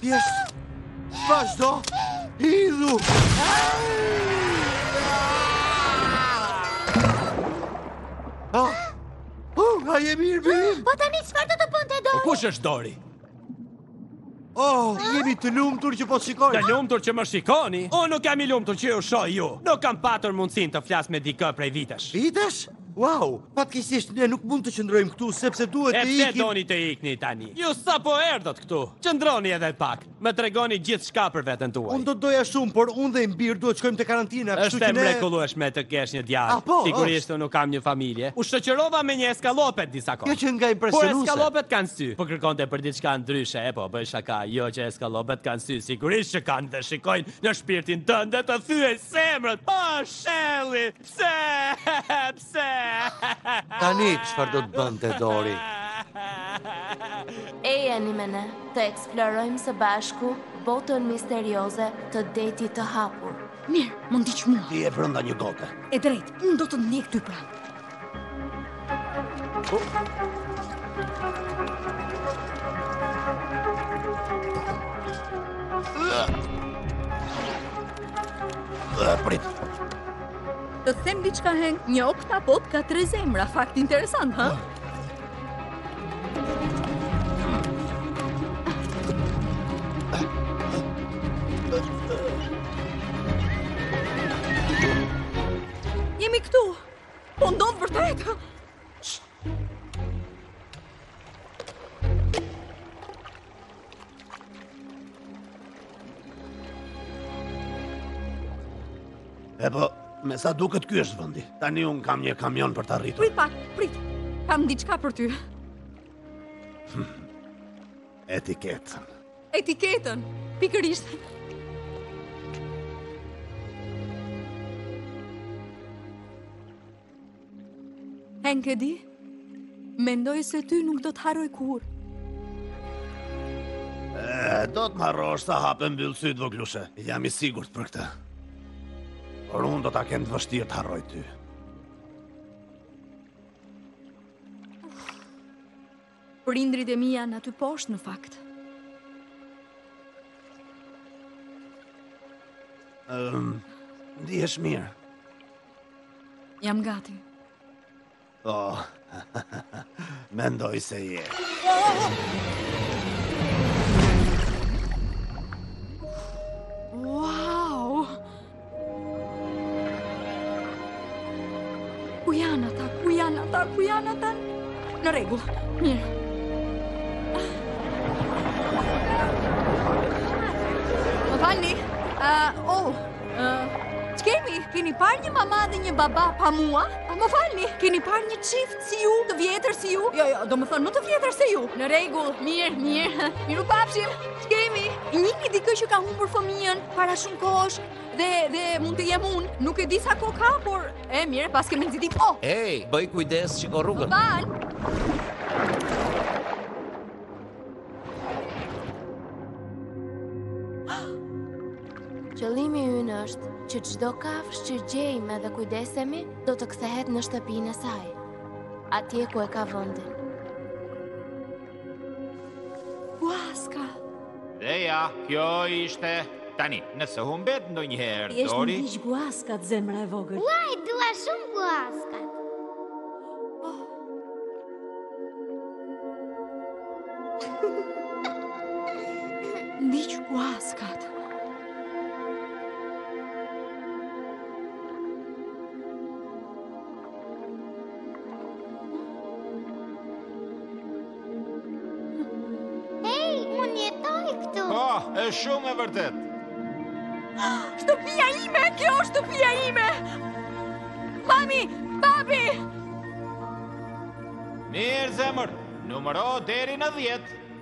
Thjesht vazhdo! Hidhu! Ah! Oh, a je mirë, bir? Po tani çfarë do të bënte Dori? Po kush është Dori? Oh, jemi të lumtur që po shikoni. Të lumtur që më shikoni? O, nuk jam i lumtur që ju shoh ju. Nuk kam patur mundësin të flas me dikë prej vitesh. Vitesh? Wow, fatkeqësisht ne nuk mund të qëndrojmë këtu sepse duhet të ikim. E pse doni të ikni tani? Ju sapo erdhët këtu. Qëndroni edhe pak. Më tregoni gjithçka për veten tuaj. Unë do të doja shumë, por unë dhe im bir duhet të shkojmë te karantina, kështu që ne Është e mrekullueshme të kesh një djalë. Ah, po, Sigurisht unë nuk kam një familje. U shoqërova me një eskalope disa kohë. Kjo qenka impresionuese. Por eskalopet kanë sy. Po kërkonte për diçka ndryshe, epo, bëj shaka, jo që eskalopet kanë sy, sigurisht që kanë dhe shikojnë në shpirtin tënd dhe të thyejnë zemrën. Ah, Shelli, Pse? Pse? Tani çfarë do të bënte Dori? Ejani me ne, të eksplorojmë së bashku botën misterioze të detit të hapur. Mirë, më ndiq mua. Ti je brenda një gote. E drejtë, unë do të ndjek ty pranë. Të them diçka Hank, një oktapod ka tre zemra, fakt interesant, ha? Po ndodh vërtet! Epo, me sa duket ky është vendi. Tani unë kam një kamion për ta arritur. Prit pak, prit. Kam diçka për ty. Hmm. Etiketën. Etiketën, pikërisht. Hank e di, mendoj se ty nuk do të harroj kurrë. E, do të më harrosh sa hap e mbyll sytë voglushe, jam i sigurt për këtë. Por unë do ta kem të vështirë të harroj ty. Prindërit e mi janë aty poshtë në fakt. Ehm, ndihesh mirë?. Jam gati. Oh, mendoj se je. Wow! Ku janë ata? Ku janë ata? Ku janë ata? Në rregull, mirë. Më falni, uh, oh, uh, ç'kemi? Keni parë një mama dhe një baba pa mua? A, më falni, keni parë një çift si ju, të vjetër si ju? Jo, jo, domethënë, më të vjetër se ju. Në rregull, mirë, mirë, mirupafshim. Ç'kemi, njihni dikë që ka humbur fëmijën para shumë kohësh dhe dhe mund të jem unë. Nuk e di sa kohë ka, por e mirë, paskemi nxitim. Oh! Ej, bëj kujdes, shiko rrugën. Më fal. Qëllimi ynë është që çdo kafshë që gjejmë dhe kujdesemi do të kthehet në shtëpinë e saj. Atje ku e ka vendin. Guaska! Dhe ja, kjo ishte... Tani, nëse humbet ndonjëherë, Dori... Thjesht ndiq guaskat, zemra e vogër. Uau, i dua shumë guaskat. e shumë e vërtetë. Shtëpia ime, kjo është shtëpia ime. Mami, babi. Mirë zemër, numëro deri në 10.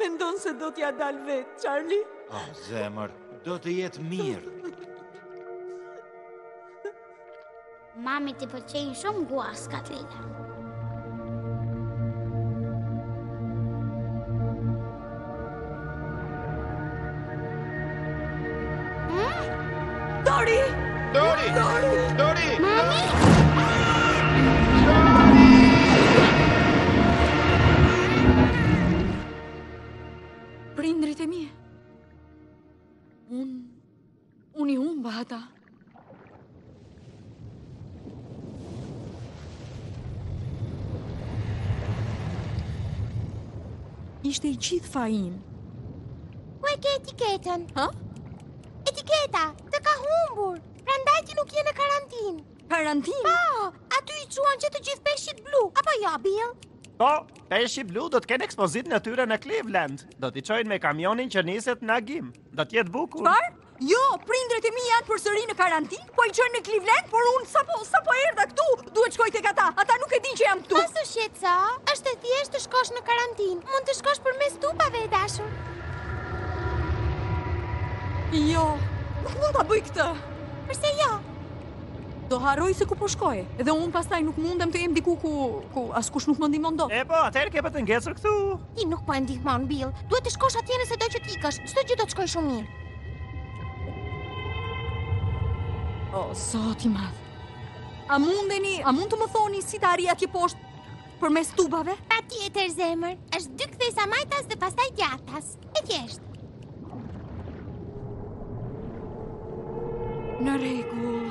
Mendon se do t'ia dalë vetë, Charlie? Oh, zemër, do të jetë mirë. Mamit i pëlqejnë shumë guaskat lejla. Dori! Dori! Dori! Dori! Prindërit e mi. Unë unë i humba ata. Ishte i gjithë faji im. Ku e ke etiketën? Ha? Etiketa, të ka humbur. Prandaj ti nuk je në karantinë. Karantinë? Po, aty i çuan që të gjithë peshqit blu. Apo jo, Bill? Po, peshqit blu do të kenë ekspozitën e tyre në Cleveland. Do t'i çojnë me kamionin që niset në agim. Do të jetë bukur. Çfarë? Jo, prindërit e mi janë përsëri në karantinë, po i çojnë në Cleveland, por unë sapo sapo erdha këtu, duhet të shkoj tek ata. Ata nuk e dinë që jam këtu. Mos u shqetëso, është e thjeshtë të shkosh në karantinë. Mund të shkosh përmes tubave, e dashur. Jo, nuk mund ta bëj këtë. Përse jo? Do harroj se ku po shkoj, dhe unë pastaj nuk mundem të jem diku ku ku askush nuk më ndihmon dot. Epo, atëherë ke për të ngecur këtu. Ti nuk po e ndihmon, Bill. Duhet të shkosh atje nëse do që të ikësh. Çdo gjë do të shkojë shumë mirë. O, oh, zot i madh. A mundeni, a mund të më thoni si të arrij atje poshtë përmes tubave? Patjetër, zemër, është dy kthesa majtas dhe pastaj djathtas. E thjeshtë. Në rregull.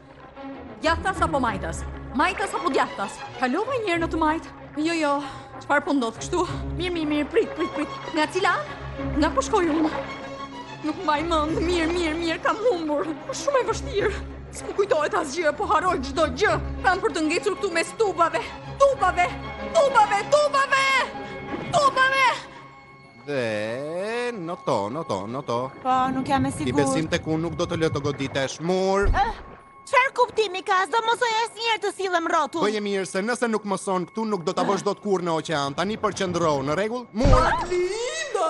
Djathtas apo majtas? Majtas apo djathtas? Kalova një herë në të majtë. Jo, jo. Çfarë po ndodh kështu? Mirë, mirë, mirë. Prit, prit, prit. Nga cila? Nga po shkoj unë? Nuk mbaj mend. Mirë, mirë, mirë. Kam humbur. Është shumë e vështirë. S'më kujtohet asgjë, po harroj çdo gjë. Kam për të ngecur këtu mes tubave. Tubave! Tubave! Tubave! Tubave! Dhe noto, noto, noto. Po, nuk jam e sigurt. Ki besim tek unë nuk do të të lë të goditesh. Mur. Ah, çfarë kuptimi ka? S'do mësoj asnjëherë të sillem rrotull. Bëje mirë se nëse nuk mëson këtu nuk do ta bësh dot kurrë në oqean. Tani përqendrohu, në rregull? Mur. Linda!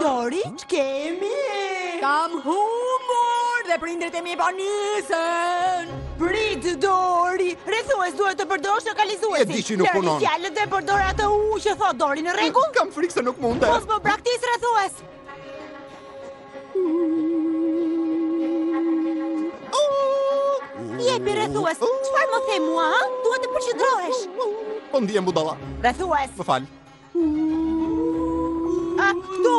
Dori, ç'kemi? Kam humbur dhe prindërit e mi po nisen. Prit Dori, rrethues duhet të përdorësh lokalizuesin. E di që nuk funksionon. Lëri fjalët dhe përdor atë u-në që thotë Dori në rregull. Kam frikë se nuk mund të. Mos më braktis rrethues. Jepi rrethues. Çfarë më the mua? Duhet të përqendrohesh. Po ndiem budalla. Rrethues. Më fal. Këtu!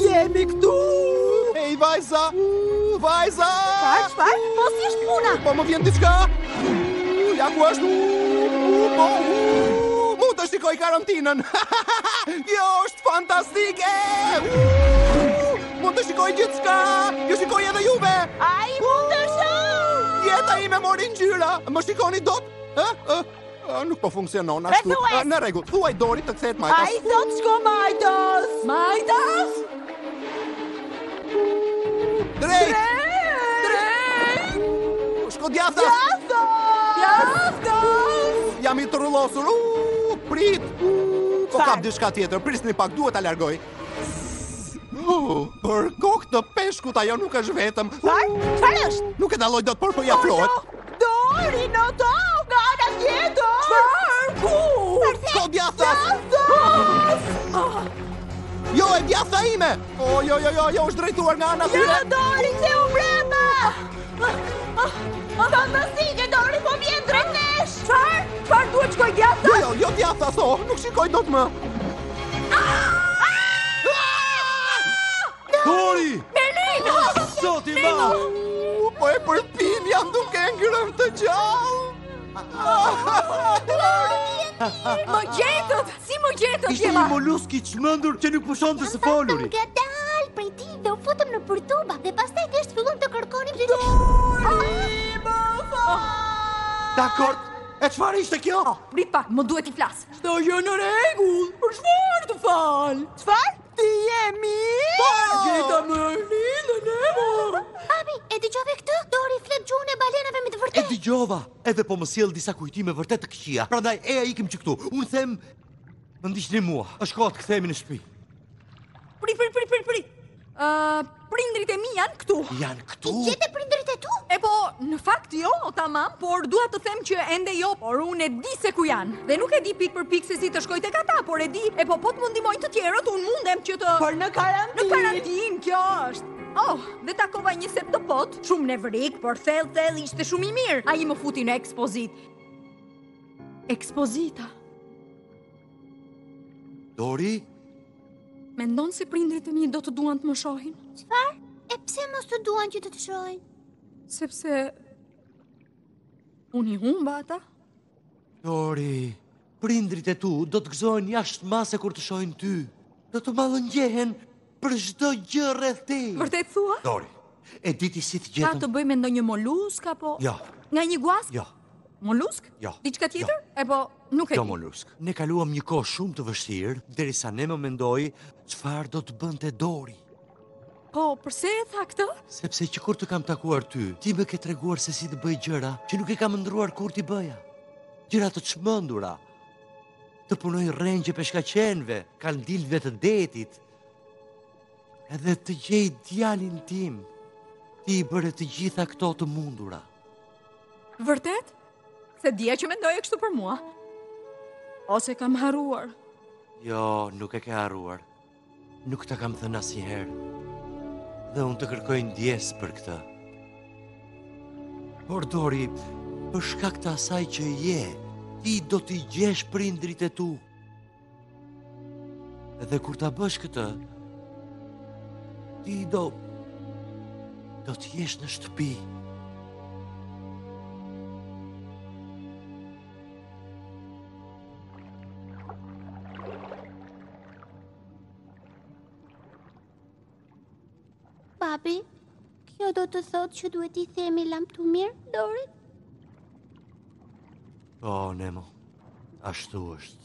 Jemi këtu! Ej, vajza! Vajza! Çfarë, çfarë? Po si është puna? Po më vjen diçka! Ja ku është! Po! Mund të shikoj karantinën! Kjo është fantastike! Mund të shikoj gjithçka! Ju shikoj edhe juve! Ai, mund të shikojë! Jeta ime mori ngjyra! Më shikoni dot? nuk po funksionon ashtu. Në rregull, thuaj Dori të kthehet majtas. Ai thotë shko majtas. Majtas. Drejt. Drejt. Shko djatha. Djatha. Djatha. Jam i trullosur. Prit. Po kap diçka tjetër. Prisni pak, duhet ta largoj. Për kokë të peshkut ajo nuk është vetëm. Çfarë? Çfarë është? Nuk e dalloj dot por po i afrohet. Dori, noto, nga ana tjetër. Çfarë? Ku? Çfarë, djathtas? Jo, e djathta ime. O, jo, jo, jo, jo, është drejtuar nga ana tjetër. Jo, Dori, se u brenda. Kam frikë, Dori po vjen drejt nesh. Çfarë? Çfarë duhet të shkoj djathtas? Jo, jo, jo djathtas, o, nuk shikoj dot më. Dori! Berlin! Zoti i madh! Po e përpin, janë duke e ngrënë të gjallë! Më gjetët! Si më gjetët, Gjema? Ishte një molusk i çmendur që nuk pushonte së foluri. U larguam ngadalë prej tij dhe u futëm nëpër tuba dhe pastaj thjesht filluam të kërkonim për të... Dori, më fal! Dakord, e çfarë ishte kjo? Prit pak, më duhet t'i flas. S'ka gjë, në rregull. Për çfarë të fal? Çfarë? Ti je mirë? Po, gjithë më lindë në mor. Babi, e dëgjove këtë? Dori flet gjuhën e balenave me të vërtetë. E dëgjova, edhe po më sjell disa kujtime vërtet të këqija. Prandaj eja ikim që këtu. Unë them, më ndiqni mua. Është koha të kthehemi në shtëpi. Pri, pri, pri, pri, pri. Uh, prindërit e mi janë këtu. Janë këtu? Ti gjete prindërit e tu? E po, në fakt jo tamam, por dua të them që ende jo, por unë e di se ku janë. Dhe nuk e di pikë për pikë se si të shkoj tek ata, por e di, e po po të më ndihmojnë të tjerët, unë mundem që të... Për në karantinë! Në karantinë, kjo është. Oh, dhe takova një septopod, shumë nevrik, por thellë, thellë, ishte shumë i mirë. Ai më futi në ekspozitë. Ekspozita. Dori? Mendon se prindërit e mi do të duan të më shohin? Çfarë? E pse mos të duan që të të shohin? Sepse... Unë i humba ata? Dori, prindërit e tu do të gëzohen jashtë mase kur të shohin ty. Do të mallëngjehen Për çdo gjë rreth teje. Vërtet thua? Dori. E di ti si të gjetëm. Ka të bëjë me ndonjë molusk apo? Jo. Nga një guaskë? Jo. Molusk? Jo. Diçka jo. tjetër? Jo. Epo nuk e jo, di. Jo molusk. Ne kaluam një kohë shumë të vështirë derisa Nemo mendoi çfarë do të bënte Dori. Po, përse e tha këtë? Sepse që kur të kam takuar ty, ti më ke treguar se si të bëj gjëra që nuk e kam ëndërruar kurrë t'i bëja. Gjëra të çmendura. të punoj rrengje peshkaqenve, kandilve të detit, edhe të gjej djalin tim, ti i bëre të gjitha këto të mundura. Vërtet? S'e dija që mendoje kështu për mua? Ose kam harruar? Jo, nuk e ke harruar. Nuk ta kam thënë asnjëherë. Dhe unë të kërkoj ndjesë për këtë. Por Dori, për shkak të asaj që je, ti do t'i gjesh prindërit e tu. Dhe kur ta bësh këtë, ti do do të jesh në shtëpi. Babi, kjo do të thotë që duhet t'i themi lamtumirë Dorit? Po, Nemo, ashtu është.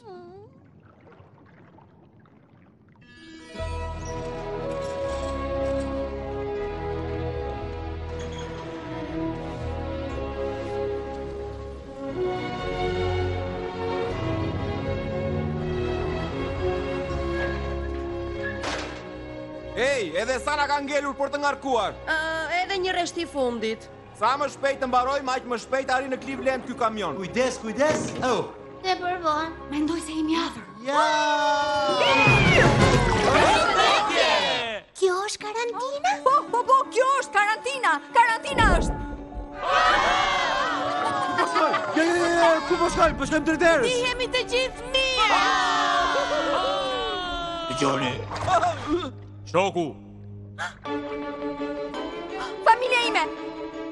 Ej, edhe sa na ka ngelur për të ngarkuar? Ë, uh, edhe një rresht i fundit. Sa më shpejt të mbarojmë, aq më shpejt arrin në Cleveland ky kamion. Kujdes, kujdes. Oh. Te përvon. Mendoj se jemi afër. Ja! Yeah! Kjo është karantina? Po, po, po, kjo është karantina! Karantina është! Pashkaj, ja, ja, ja, ja, ku po shkoj, po shkojmë drejt derës! Ti jemi të gjithë mirë! Dëgjoni! Shoku! Familja ime!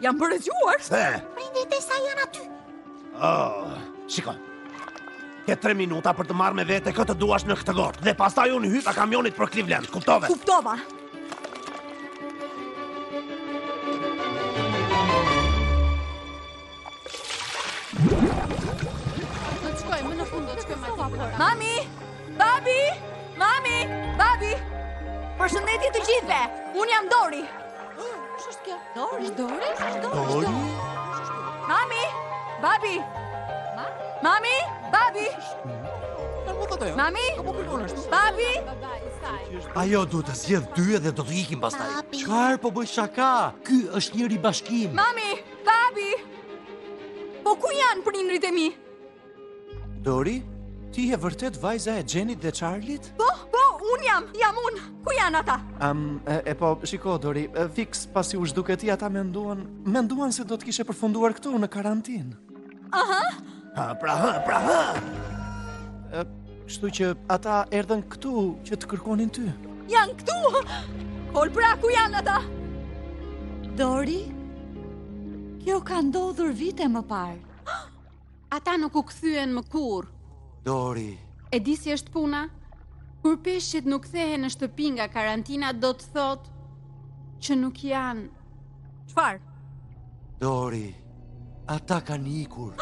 Jam bërë gjuar? Se! Prindërit e saj janë aty. Oh, shiko. Ke tre minuta për të marrë me vete kë të duash në këtë gort. Dhe pastaj unë hipa kamionit për Cleveland, kuptove? Kuptova. Mami! Babi! Mami! Babi! Përshëndetje të gjithëve! Unë jam Dori! Dori, Dori, Dori. Mami, babi. Mami, babi. Mami, babi. Ajo duhet të zgjedhë dy dhe do të ikim pastaj. Çfarë po bëj shaka? Ky është një ribashkim. Mami, babi. Po ku janë prindërit e mi? Dori, ti je vërtet vajza e Xhenit dhe Charlie-t? Po, po, unë jam, jam unë. Ku janë ata? Am, e, e po, shiko Dori, e, fiks pasi u zhduke ti ata menduan, menduan se do të kishe përfunduar këtu në karantinë. Aha. Ha, pra, ha, pra, ha. E, kështu që ata erdhën këtu që të kërkonin ty. Janë këtu. Po pra ku janë ata? Dori, kjo ka ndodhur vite më parë. Ata nuk u kthyen më kurrë. Dori. E di si është puna? Kur peshqit nuk kthehen në shtëpi nga karantina, do të thotë që nuk janë. Çfarë? Dori. Ata kanë ikur.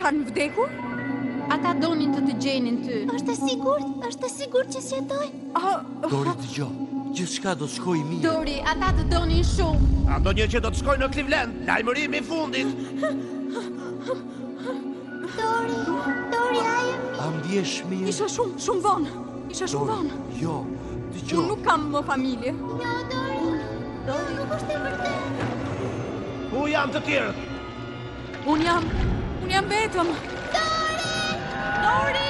Kanë vdekur? Ata donin të të gjenin ty. Është e sigurt? Është e sigurt që s'jetojnë? Dori, dëgjo, gjithçka do të shkojë mirë. Dori, ata të donin shumë. Ndonjë që do të shkojë në Cleveland, lajmërimi i fundit. Dori, Dori, a je mirë. A ndihesh mirë. Isha shumë, shumë vonë. Isha shumë vonë. Jo, dëgjo. Unë nuk kam më familje. Jo, Dori. Dori, nuk është e vërtetë. Ku janë të tjerët? Unë jam, unë jam vetëm. Dori! Dori!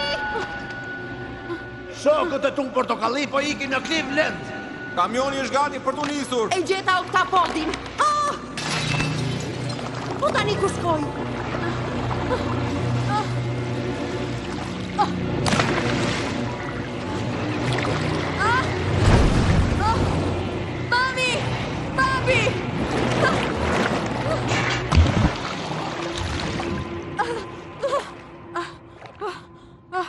Shokët e tu portokalli po ikin në Cleveland! Kamioni është gati për t'u nisur! E gjeta oktapodin! Ah! Po tani ku shkoi? Mami! Papi! Ah!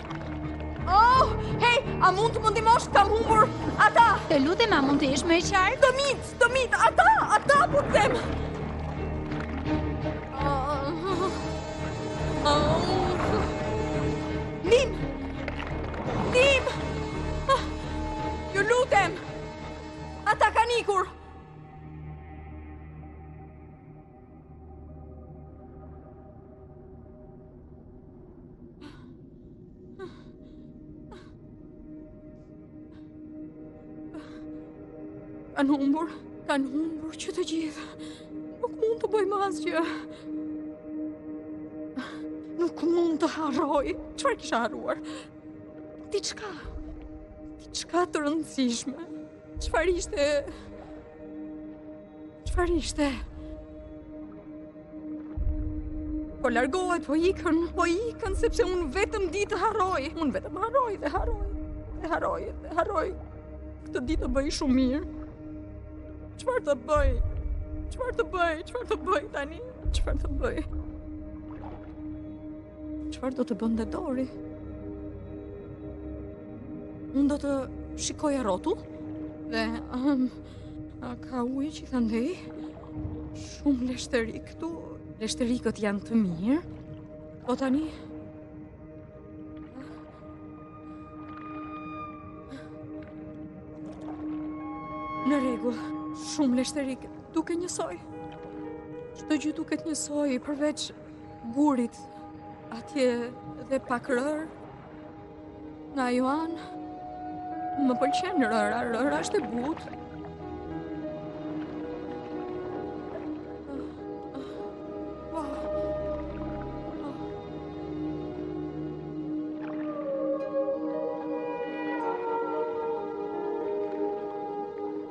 Oh, hey, a mund të më ndihmosh kam humbur ata? Të lutem, a mund të jesh më e qartë? Të mit, të mit, ata, ata po të them. Ndihmë! Ndihmë! Ah, ju lutem! Ata kanë ikur! Kanë humbur, kanë humbur që të gjithë. Nuk mund të bëjmë asgjë. Nuk mund të harroj. Çfarë kisha harruar? Diçka. Diçka të rëndësishme. Çfarë ishte? Çfarë ishte? Po largohet, po ikën, po ikën, sepse unë vetëm di të harroj. Unë vetëm harroj dhe harroj, dhe harroj, dhe harroj. Këtë di të bëj shumë mirë. Çfarë të bëj? Çfarë të bëj? Çfarë të bëj tani? Çfarë të bëj? Çfarë do të bënte Dori? Unë do të shikoja rrotull dhe um, ka ujë këtej e andej? Shumë leshterik këtu. Leshterikët janë të mirë. Po tani Në rregull, shumë leshterik, duket njësoj. Çdo gjë duket njësoj përveç Gurit, atje dhe pak rërë, nga kjo anë, më pëlqen rëra, rëra është e butë.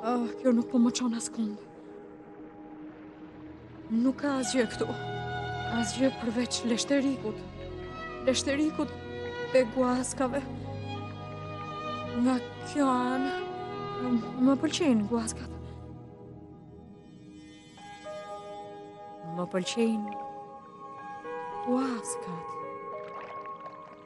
Oh, kjo nuk po më çon askund. Nuk ka asgjë këtu. Asgjë përveç leshterikut. Leshterikut dhe guaskave. Nga kjo anë, më pëlqejnë guaskat. Më pëlqejnë guaskat.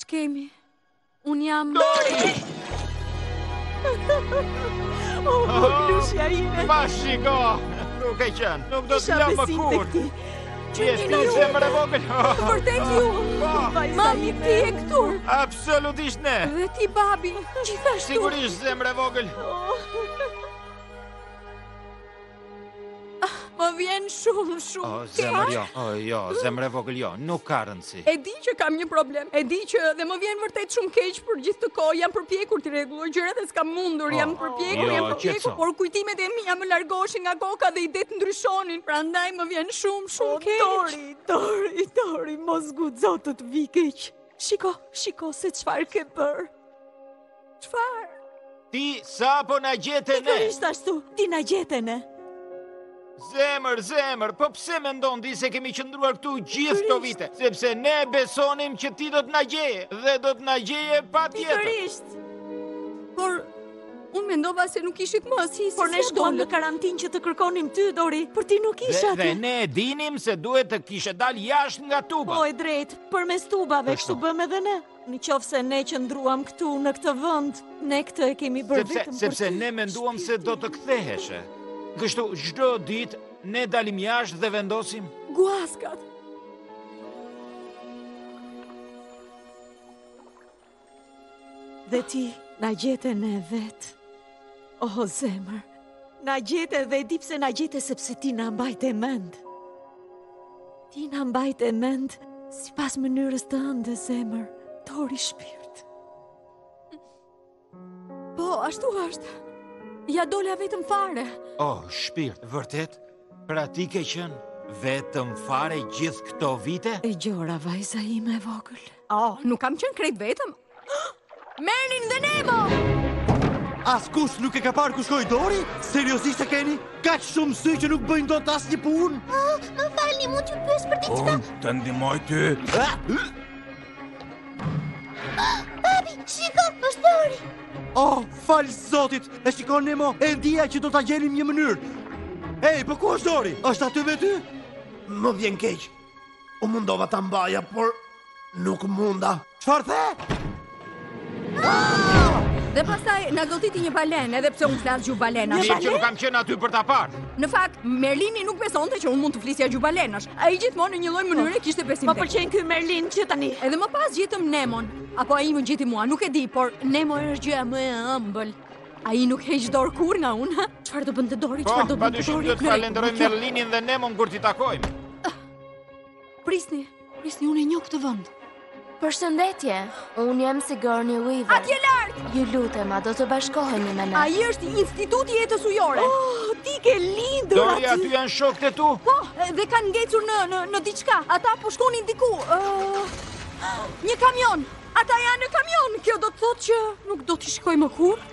Ç'kemi? Unë jam... Dori! O, oh, vogëlushja ime! Pa shiko! Nuk e qënë, nuk do të të lëmë më kurrë! Që zemër e vogël! Vërtet ju! Mami, ti je këtu! Absolutisht ne! Dhe ti, babi, gjithashtu! Sigurisht, zemër e vogël! Oh. Më vjen shumë, shumë O, zemër jo, o, jo, zemër e vogël jo, nuk ka rëndësi E di që kam një problem, e di që dhe më vjen vërtet shumë keq për gjithë atë kohë Jam përpjekur t'i rregulloj gjërat dhe s'kam mundur, jam oh, përpjekur, jo, jam përpjekur Por kujtimet e mia më largoheshin nga koka dhe idetë ndryshonin Prandaj më vjen shumë, shumë keq Dori, Dori, Dori, mos guxo të të vijë keq Shiko, shiko se çfarë ke bërë Çfarë? Ti sapo na gjete ne? Pikërisht ashtu, ti na gjete ne. Zemër, zemër, po pse mendon ti se kemi qëndruar këtu gjithë këto vite? Sepse ne besonim që ti do të na gjeje dhe do të na gjeje patjetër. Pikërisht! Por, unë mendova se nuk ishit më si si Por ne shkuam në karantinë që të kërkonim ty, Dori, por ti nuk ishe aty. Dhe ne e dinim se duhet të kishe dalë jashtë nga tuba. Po e drejtë, përmes tubave, kështu bëmë edhe ne. Në qoftë se ne qëndruam këtu në këtë vend, ne këtë e kemi bërë vetëm për ty. Sepse, sepse ne menduam se do të ktheheshe. Kështu, çdo ditë, ne dalim jashtë dhe vendosim... Guaskat! Dhe ti, na gjete ne vetë. O, oh, zemër, na gjete dhe e di pse na gjete sepse ti na mbajte mend. Ti na mbajte mend sipas mënyrës tënde, zemër, Dori shpirt. Po, ashtu është, ia dole e vetme fare. O, oh, shpirt, vërtet, pra ti ke qenë vetëm fare gjithë këto vite? E gjora, vajza ime e vogël. O, oh, nuk kam qenë krejt vetëm, Merlin dhe Nemo! Askush nuk e ka parë ku shkoi Dori? Seriozisht e keni? Kaq shumë sy që nuk bëjnë dot asnjë punë? Oh, më falni, mund t'ju pyes për diçka? Unë të ndihmoj ty. Babi, shiko, është Dori. Oh, falë Zotit, e shikon Nemo, e dija që do ta gjenim një mënyrë. Ej, po ku është Dori? Është aty me ty? Më vjen keq. U mundova ta mbaja, por nuk munda. Çfarë the? Ah! Dhe pastaj na goditi një balenë, edhe pse unë flas gjuhë balenash. Një balenë që nuk kam qenë aty për ta parë. Në fakt, Merlini nuk besonte që unë mund të flisja gjuhë balenash. Ai gjithmonë në një lloj mënyre po. kishte besim. Më pëlqen ky Merlin që tani. Edhe më pas gjetëm Nemon, apo ai më gjeti mua, nuk e di, por Nemo është gjëja më e ëmbël. Ai nuk heq dorë kurrë nga unë, ha? Çfarë do bënte Dori, çfarë po, do bënte Dori? Po, pa të shumë të të falenderoj Merlinin dhe Nemon kur t'i takojmë. Prisni, prisni, unë e njoh këtë vend. Përshëndetje, unë jam Sigourney Weaver. Atje lart! Ju lutem, a do të bashkoheni me ne? Ai është Instituti i Jetës Ujore. Oh, ti ke lindur aty! Dori, aty janë shokët e tu? Po, dhe kanë ngecur në, në, në diçka. Ata po shkonin diku. një kamion! Ata janë në kamion! Kjo do të thotë që nuk do t'i shikoj më kurrë?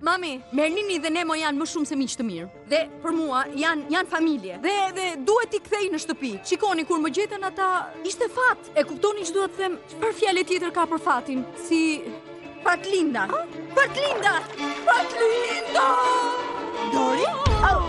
Mami, Merlini dhe Nemo janë më shumë se miq të mirë. Dhe për mua janë janë familje. Dhe dhe duhet t'i kthej në shtëpi. Shikoni kur më gjetën ata, ishte fat. E kuptoni ç'do të them? Çfarë fjale tjetër ka për fatin? Si Fatlinda. Fatlinda! Fatlinda! Dori? Oh!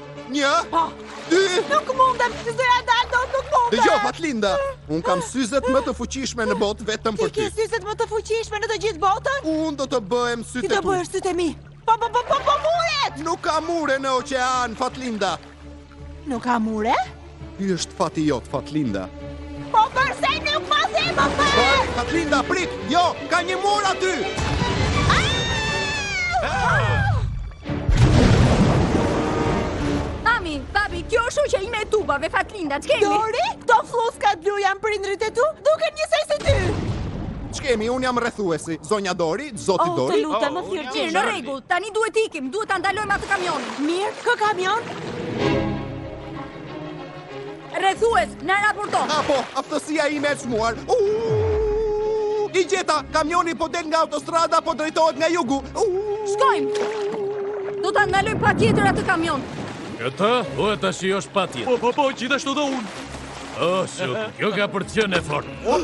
Një, po. dy... Nuk mundem, s'ia dal dot, nuk mundem. Dëgjo, Fatlinda, unë kam syzet më të fuqishme në botë vetëm për ty. Ti ke syzet më të fuqishme në të gjithë botën? Unë do të bëhem sytë e tu. Ti do bëhesh sytë e mi. Po, po, po, po, po, muret! Nuk ka mure në oqean, Fatlinda. Nuk ka mure? Ky është fati yt, Fatlinda. Po përse nuk ma the më parë? Fatlinda, prit, jo, ka një mur aty. Mami, babi, kjo është shoqja ime e tubave, Fatlinda, ç'kemi? Dori, këto flluska blu janë prindërit e tu, duken njësoj si ty. Ç'kemi, unë jam rrethuesi, zonja Dori, zoti oh, Dori. O, të lutem, oh, më thirr, në rregull, tani duhet të ikim, duhet ta ndalojmë atë kamion. Mirë, kë kamion? Rrethues, na raporto. A, po, aftësia ime e çmuar. I gjeta, kamioni po del nga autostrada, po drejtohet nga jugu. Shkojmë. Do ta ndaloj patjetër atë kamion. Këtë duhet ta shijosh patjetër. Po, po, po, gjithashtu dhe unë. Oh, shuk, kjo ka për të qenë e fortë. Oh,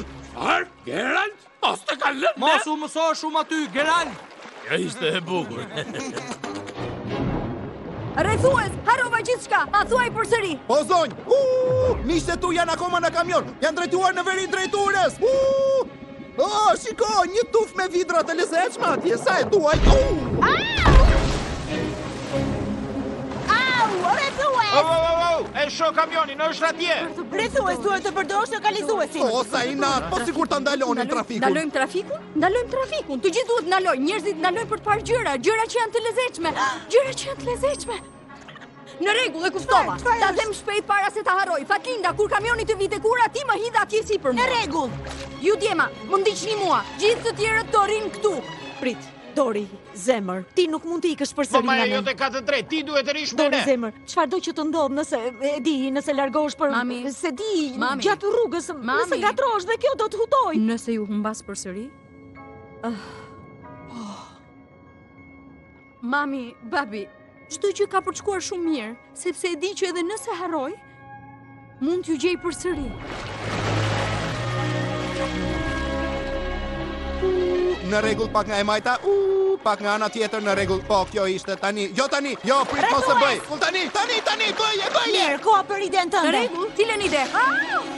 Geralt? Mos të ka lënë. Mos u mëso shumë aty, Geralt. Kjo ishte e bukur. Rrethues, harrova gjithçka. Ma thuaj përsëri. O zonj, u, miqtë e tu janë akoma në kamion. Janë drejtuar në veri drejt urës. U! O, shiko, një tufë me vidra të lezetshme atje, sa i dua. U! Ah! Au, rrethues! Au, au, au, au, e shoh kamionin, është atje! Rrethues, duhet të përdorosh lokalizuesin! O, sa inat, po sikur ta ndalonim trafikun! Ndalojmë trafikun? Ndalojmë trafikun! Të gjithë duhet të ndalojnë, njerëzit ndalojnë për të parë gjëra, gjëra që janë të lezetshme! Gjëra që janë të lezetshme! Në rregull, e kuptova. Ta them shpejt para se ta harroj. Fatlinda, kur kamioni të vijë tek ura, ti më hidh atje sipër. Në rregull. Ju djema, më ndiqni mua. Gjithë të tjerët do rrinë këtu. Prit, Dori, Zemër, ti nuk mund të ikësh përsëri nga ne. Mamaja jote ka të drejtë, ti duhet të rrish me ne. Dori zemër, çfarë do të ndodhë nëse e di, nëse largosh për... Mami, se di, mami, gjatë rrugës, mami, nëse ngatërrohesh dhe kjo do të hutojë. Nëse ju humbas përsëri? Uh, oh. Mami, babi, Çdo gjë ka për të shkuar shumë mirë, sepse e di që edhe nëse harroj, mund t'ju gjej përsëri. Në rregull pak nga e majta, uuu, pak nga ana tjetër në rregull, po kjo ishte tani, jo tani, jo, prit mos e bëj, unë tani, tani, tani, bëje, bëje! Mirë, koha për idenë tënde. Në rregull, cilën ide, haa!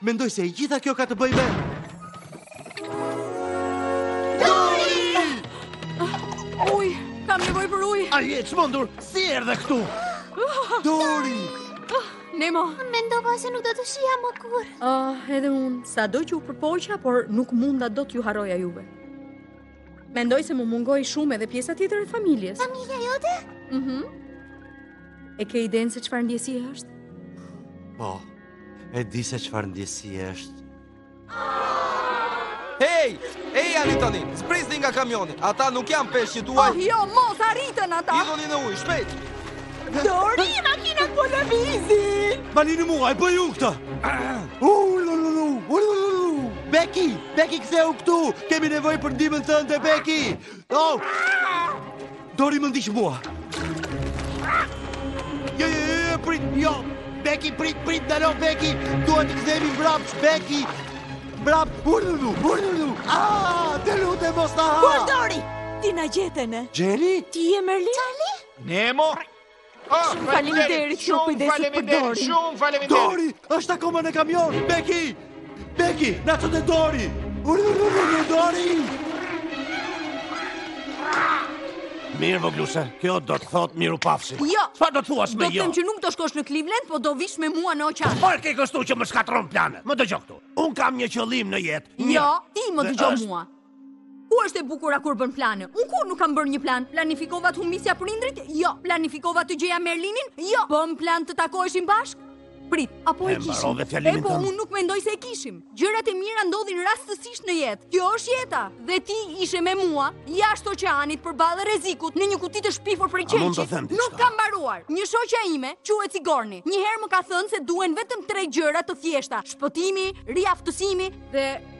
Mendoj se e gjitha kjo ka të bëjë me Dori! Ujë, kam nevojë për ujë. A je çmendur? Si erdhe këtu? Dori! Nemo, mendova se nuk do të shihja më kurrë. Ah, edhe unë, sado që u përpoqa, por nuk munda dot t'ju harroja juve. Mendoj se më mungoi shumë edhe pjesa tjetër e familjes. Familja jote? Mhm. Mm e ke idenë se çfarë ndjesi është? Po. E di se çfarë ndjesie është. Hej, hej Anitoni, zbrisni nga kamioni, ata nuk janë peshqit tuaj. Oh jo, mos arritën ata. Hidhuni në ujë, shpejt. Dori, makinat po lëvizin. Ma lini mua, e bëj unë këtë. Beki, Beki kthehu këtu, kemi nevojë për ndihmën tënde Beki. Oh! Dori më ndiq mua! Jo, jo, jo, jo, prit, jo! Beki, prit, prit, dalo, Beki! Duhet të kthehemi mbrapsht, Beki! Mbrapsht, ullululu, ullululu! Aaaa, të lutem, mos na ha! Ku është Dori? Ti na gjete ne? Xheni? Ti je Merlin? Çarli? Nemo? Shumë faleminderit që u kujdesit për Dori. Shumë faleminderit. Dori është akoma në kamion. Beki! Beki, na ço te Dori. Uru, uru, uru, Dori. Mirë vogëlushe, kjo do të thotë mirupafshim. Jo. Çfarë do të thuash me jo? Do të them që nuk do shkosh në Cleveland, po do vish me mua në oqean. Çfarë ke kështu që më shkatërron planet? Më dëgjo këtu. Unë kam një qëllim në jetë. Jo, ti më dëgjo mua. Ku është e bukura kur bën plane? Unë kurrë nuk kam bërë një plan? Planifikova të humbisja prindërit? Jo. Planifikova të gjeja Merlinin? Jo. Bëmë plan të takoheshim bashkë? Prit, apo e kishim? Epo unë nuk mendoj se e kishim. Gjërat e mira ndodhin rastësisht në jetë. Kjo është jeta. Dhe ti ishe me mua, jashtë oqeanit përballë rrezikut në një kuti të shpifur prej qelqi. Nuk kam mbaruar. Një shoqja ime, quhet Sigorni. Një herë më ka thënë se duhen vetëm tre gjëra të thjeshta. Shpëtimi, riaftësimi dhe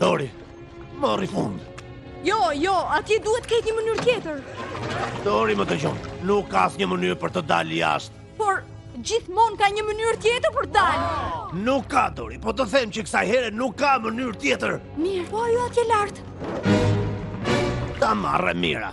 Dori, mori fund. Jo, jo, atje duhet të ketë një mënyrë tjetër. Dori më dëgjo, nuk ka asnjë mënyrë për të dalë jashtë. Por, gjithmonë ka një mënyrë tjetër për të dalë. Oh. Nuk ka, Dori, po të them që kësaj here nuk ka mënyrë tjetër. Mirë, po ajo atje lart. Ta marrë e mira,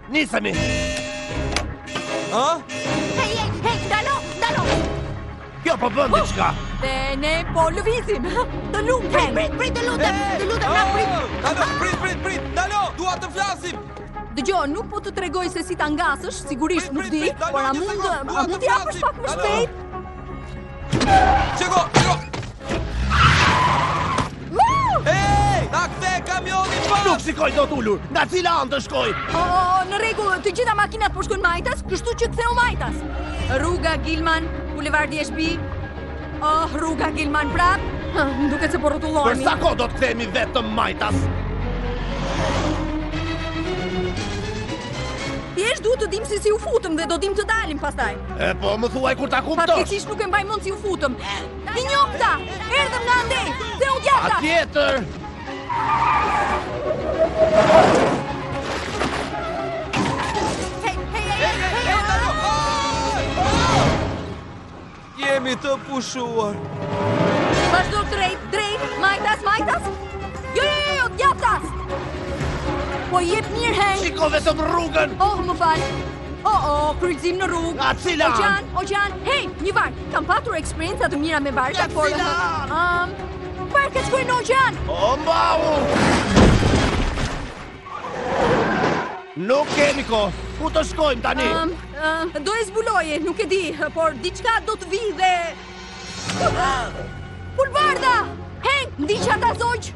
Nisemi! Ha? Hej, hej, hej, dalo, dalo! Kjo po bën diçka! Dhe ne po lëvizim, të lutem, të lutem! Prit, prit, të lutem, të lutem, të lutem, të lutem, prit! Dalo, prit, prit, prit, dalo, dua të flasim! Dëgjo, nuk po të tregoj se si ta ngasësh, sigurisht nuk di, por a mund të, a mund t'i japësh pak më shpejt? Qeko, qeko! Ej, ta kthej kamionin pas! Nuk shikoj dot ulur, nga cila anë të shkoj? O, në rregull, të gjitha makinat po shkojnë majtas, kështu që ktheu majtas. Rruga Gilman, Bulevardi Ashby. Oh, rruga Gilman prap. Më duket se po rrotullohemi. Për sa kohë do të kthehemi vetëm majtas? Thjesht duhet të dimë se si u futëm dhe do dimë të dalim pastaj. E po, më thuaj kur ta kuptosh. Faktikisht nuk e mbaj mend si u futëm. E njohta, erdhëm nga andej, dhe u djathta. A tjetër. Jemi të pushuar. Vazhdo drejt, drejt, majtas, majtas. Jo, jo, jo, jo, djathtas. Po ec mirë, Henk. Shiko vetëm rrugën. Oh, më fal. O, o, kryqëzim në rrugë. Nga cila? Oqean, oqean, hej, një varkë. Kam patur eksperienca të mira me varka, por... Nga cila? Um, varkat shkojnë në oqean. O, mbahu! Nuk kemi kohë, ku të shkojmë tani? Um, um, do e zbuloj, nuk e di, por diçka do të vijë dhe... Pulëbardha! Henk, ndiqi ata zogjë?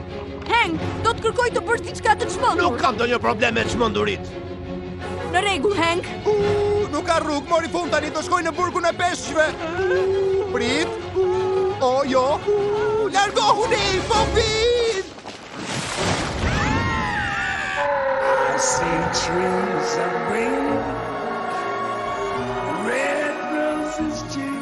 Henk, do të kërkoj të bësh diçka të çmendur. Nuk kam ndonjë problem me çmenduritë. Në rregull, Henk. Nuk ka rrugë, mori fund tani do shkoj në burgun e peshqve. Prit. O jo. Largohuni, po vij. I see trees of green. Red roses too.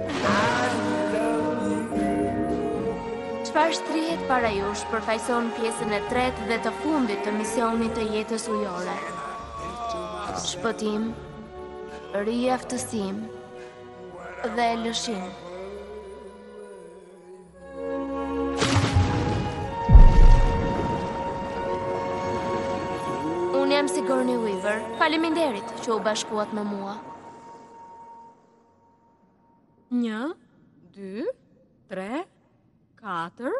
Çfarë shtrihet para jush përfaqëson pjesën e tretë dhe të fundit të misionit të jetës ujore. Shpëtim, riaftësim dhe lëshim. Unë jam Sigourney Weaver. Faleminderit që u bashkuat me mua. Një, dy, tre, katër,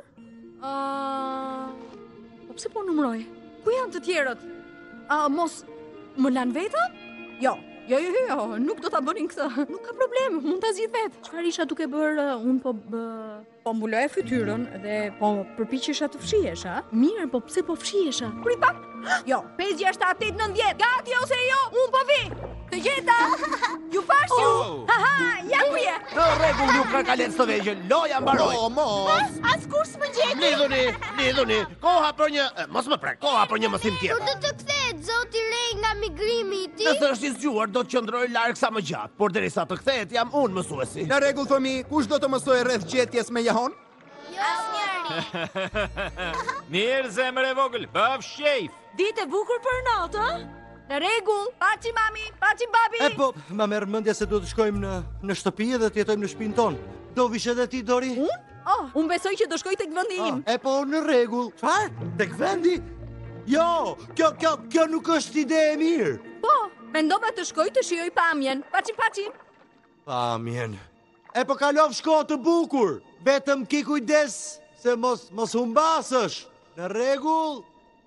a... Po pse po numroj? Ku janë të tjerët? A, mos, më lanë vetëm? Jo, jo, jo, jo, jo nuk do ta bënin këtë. Nuk ka problem, mund ta zgjidh vetë. Çfarë isha duke bërë, unë po bë... Po mbuloja fytyrën dhe po përpiqesha të fshihesha. Mirë, po pse po fshihesha? Prit pak. Jo, 5 6 7 8 9 10. Gati ose jo, unë po vij. Të gjeta. Ju pashë ju. Oh. Ha ha, ja ku je. Në rregull ju karkalecë të vegjël. Loja mbaroi. Oh, mos. Askush s'më gjeti. Lidhuni, lidhuni. Koha për një, mos më prek, koha për një mësim tjetër. Kur do të kthehet zoti Rei nga migrimi i tij? Nëse është i zgjuar, do të qëndrojë larg sa më gjatë, por derisa të kthehet jam unë mësuesi. Në rregull fëmijë, kush do të mësojë rreth gjetjes me jehonë? Jo, asnjëri. Mirë zemër e vogël, bëf shef. Ditë e bukur për natë, ë? Në rregull, paçi mami, paçi babi. E po, më merr mendja se duhet të shkojmë në në shtëpi dhe të jetojmë në shtëpinë tonë. Do vish edhe ti Dori? Unë? Oh, unë besoj që do shkoj tek vendi ah, im. E po në rregull. Çfarë? Tek vendi? Jo, kjo kjo kjo nuk është ide e mirë. Po, mendova të shkoj të shijoj pamjen. Paçim paçim. Pamjen. E po kalofsh kohë të bukur. Vetëm ki kujdes se mos humbasësh. Në rregull?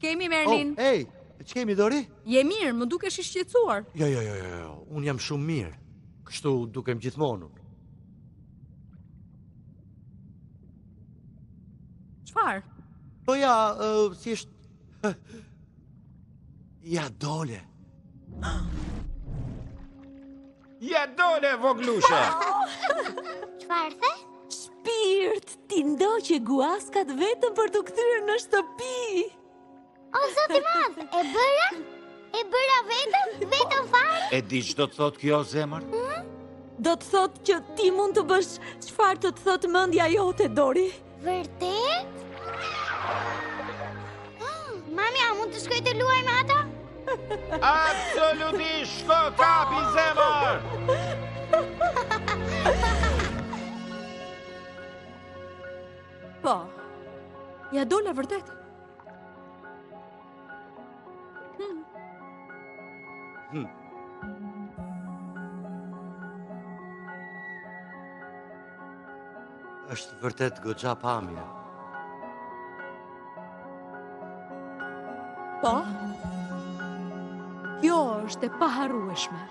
Ç'kemi Merlin? Oh, hey, ç'kemi Dori? Je mirë, më dukesh i shqetësuar. Jo, jo, jo, jo, jo. Unë jam shumë mirë. Kështu dukem gjithmonë. Çfarë? Po ja, uh, si është Ja dole. Ja dole, vogëlushe! Çfarë the? Shpirt, ti ndoqe guaskat vetëm për t'u kthyer në shtëpi! O, Zot i madh, e bëra? E bëra vetëm? Vetëm fare? E di ç'do të thotë kjo zemër? Hmm? Do të thotë që ti mund të bësh çfarë të të thotë mendja jote, Dori? Dori? Vërtet? Oh, mami, a mund të shkoj të luaj me ata? Absolutisht, shko kapi zemër! Po, ja dola vërtet. është vërtet goxha pamje. Po? Kjo është e paharrueshme.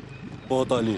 Po tani.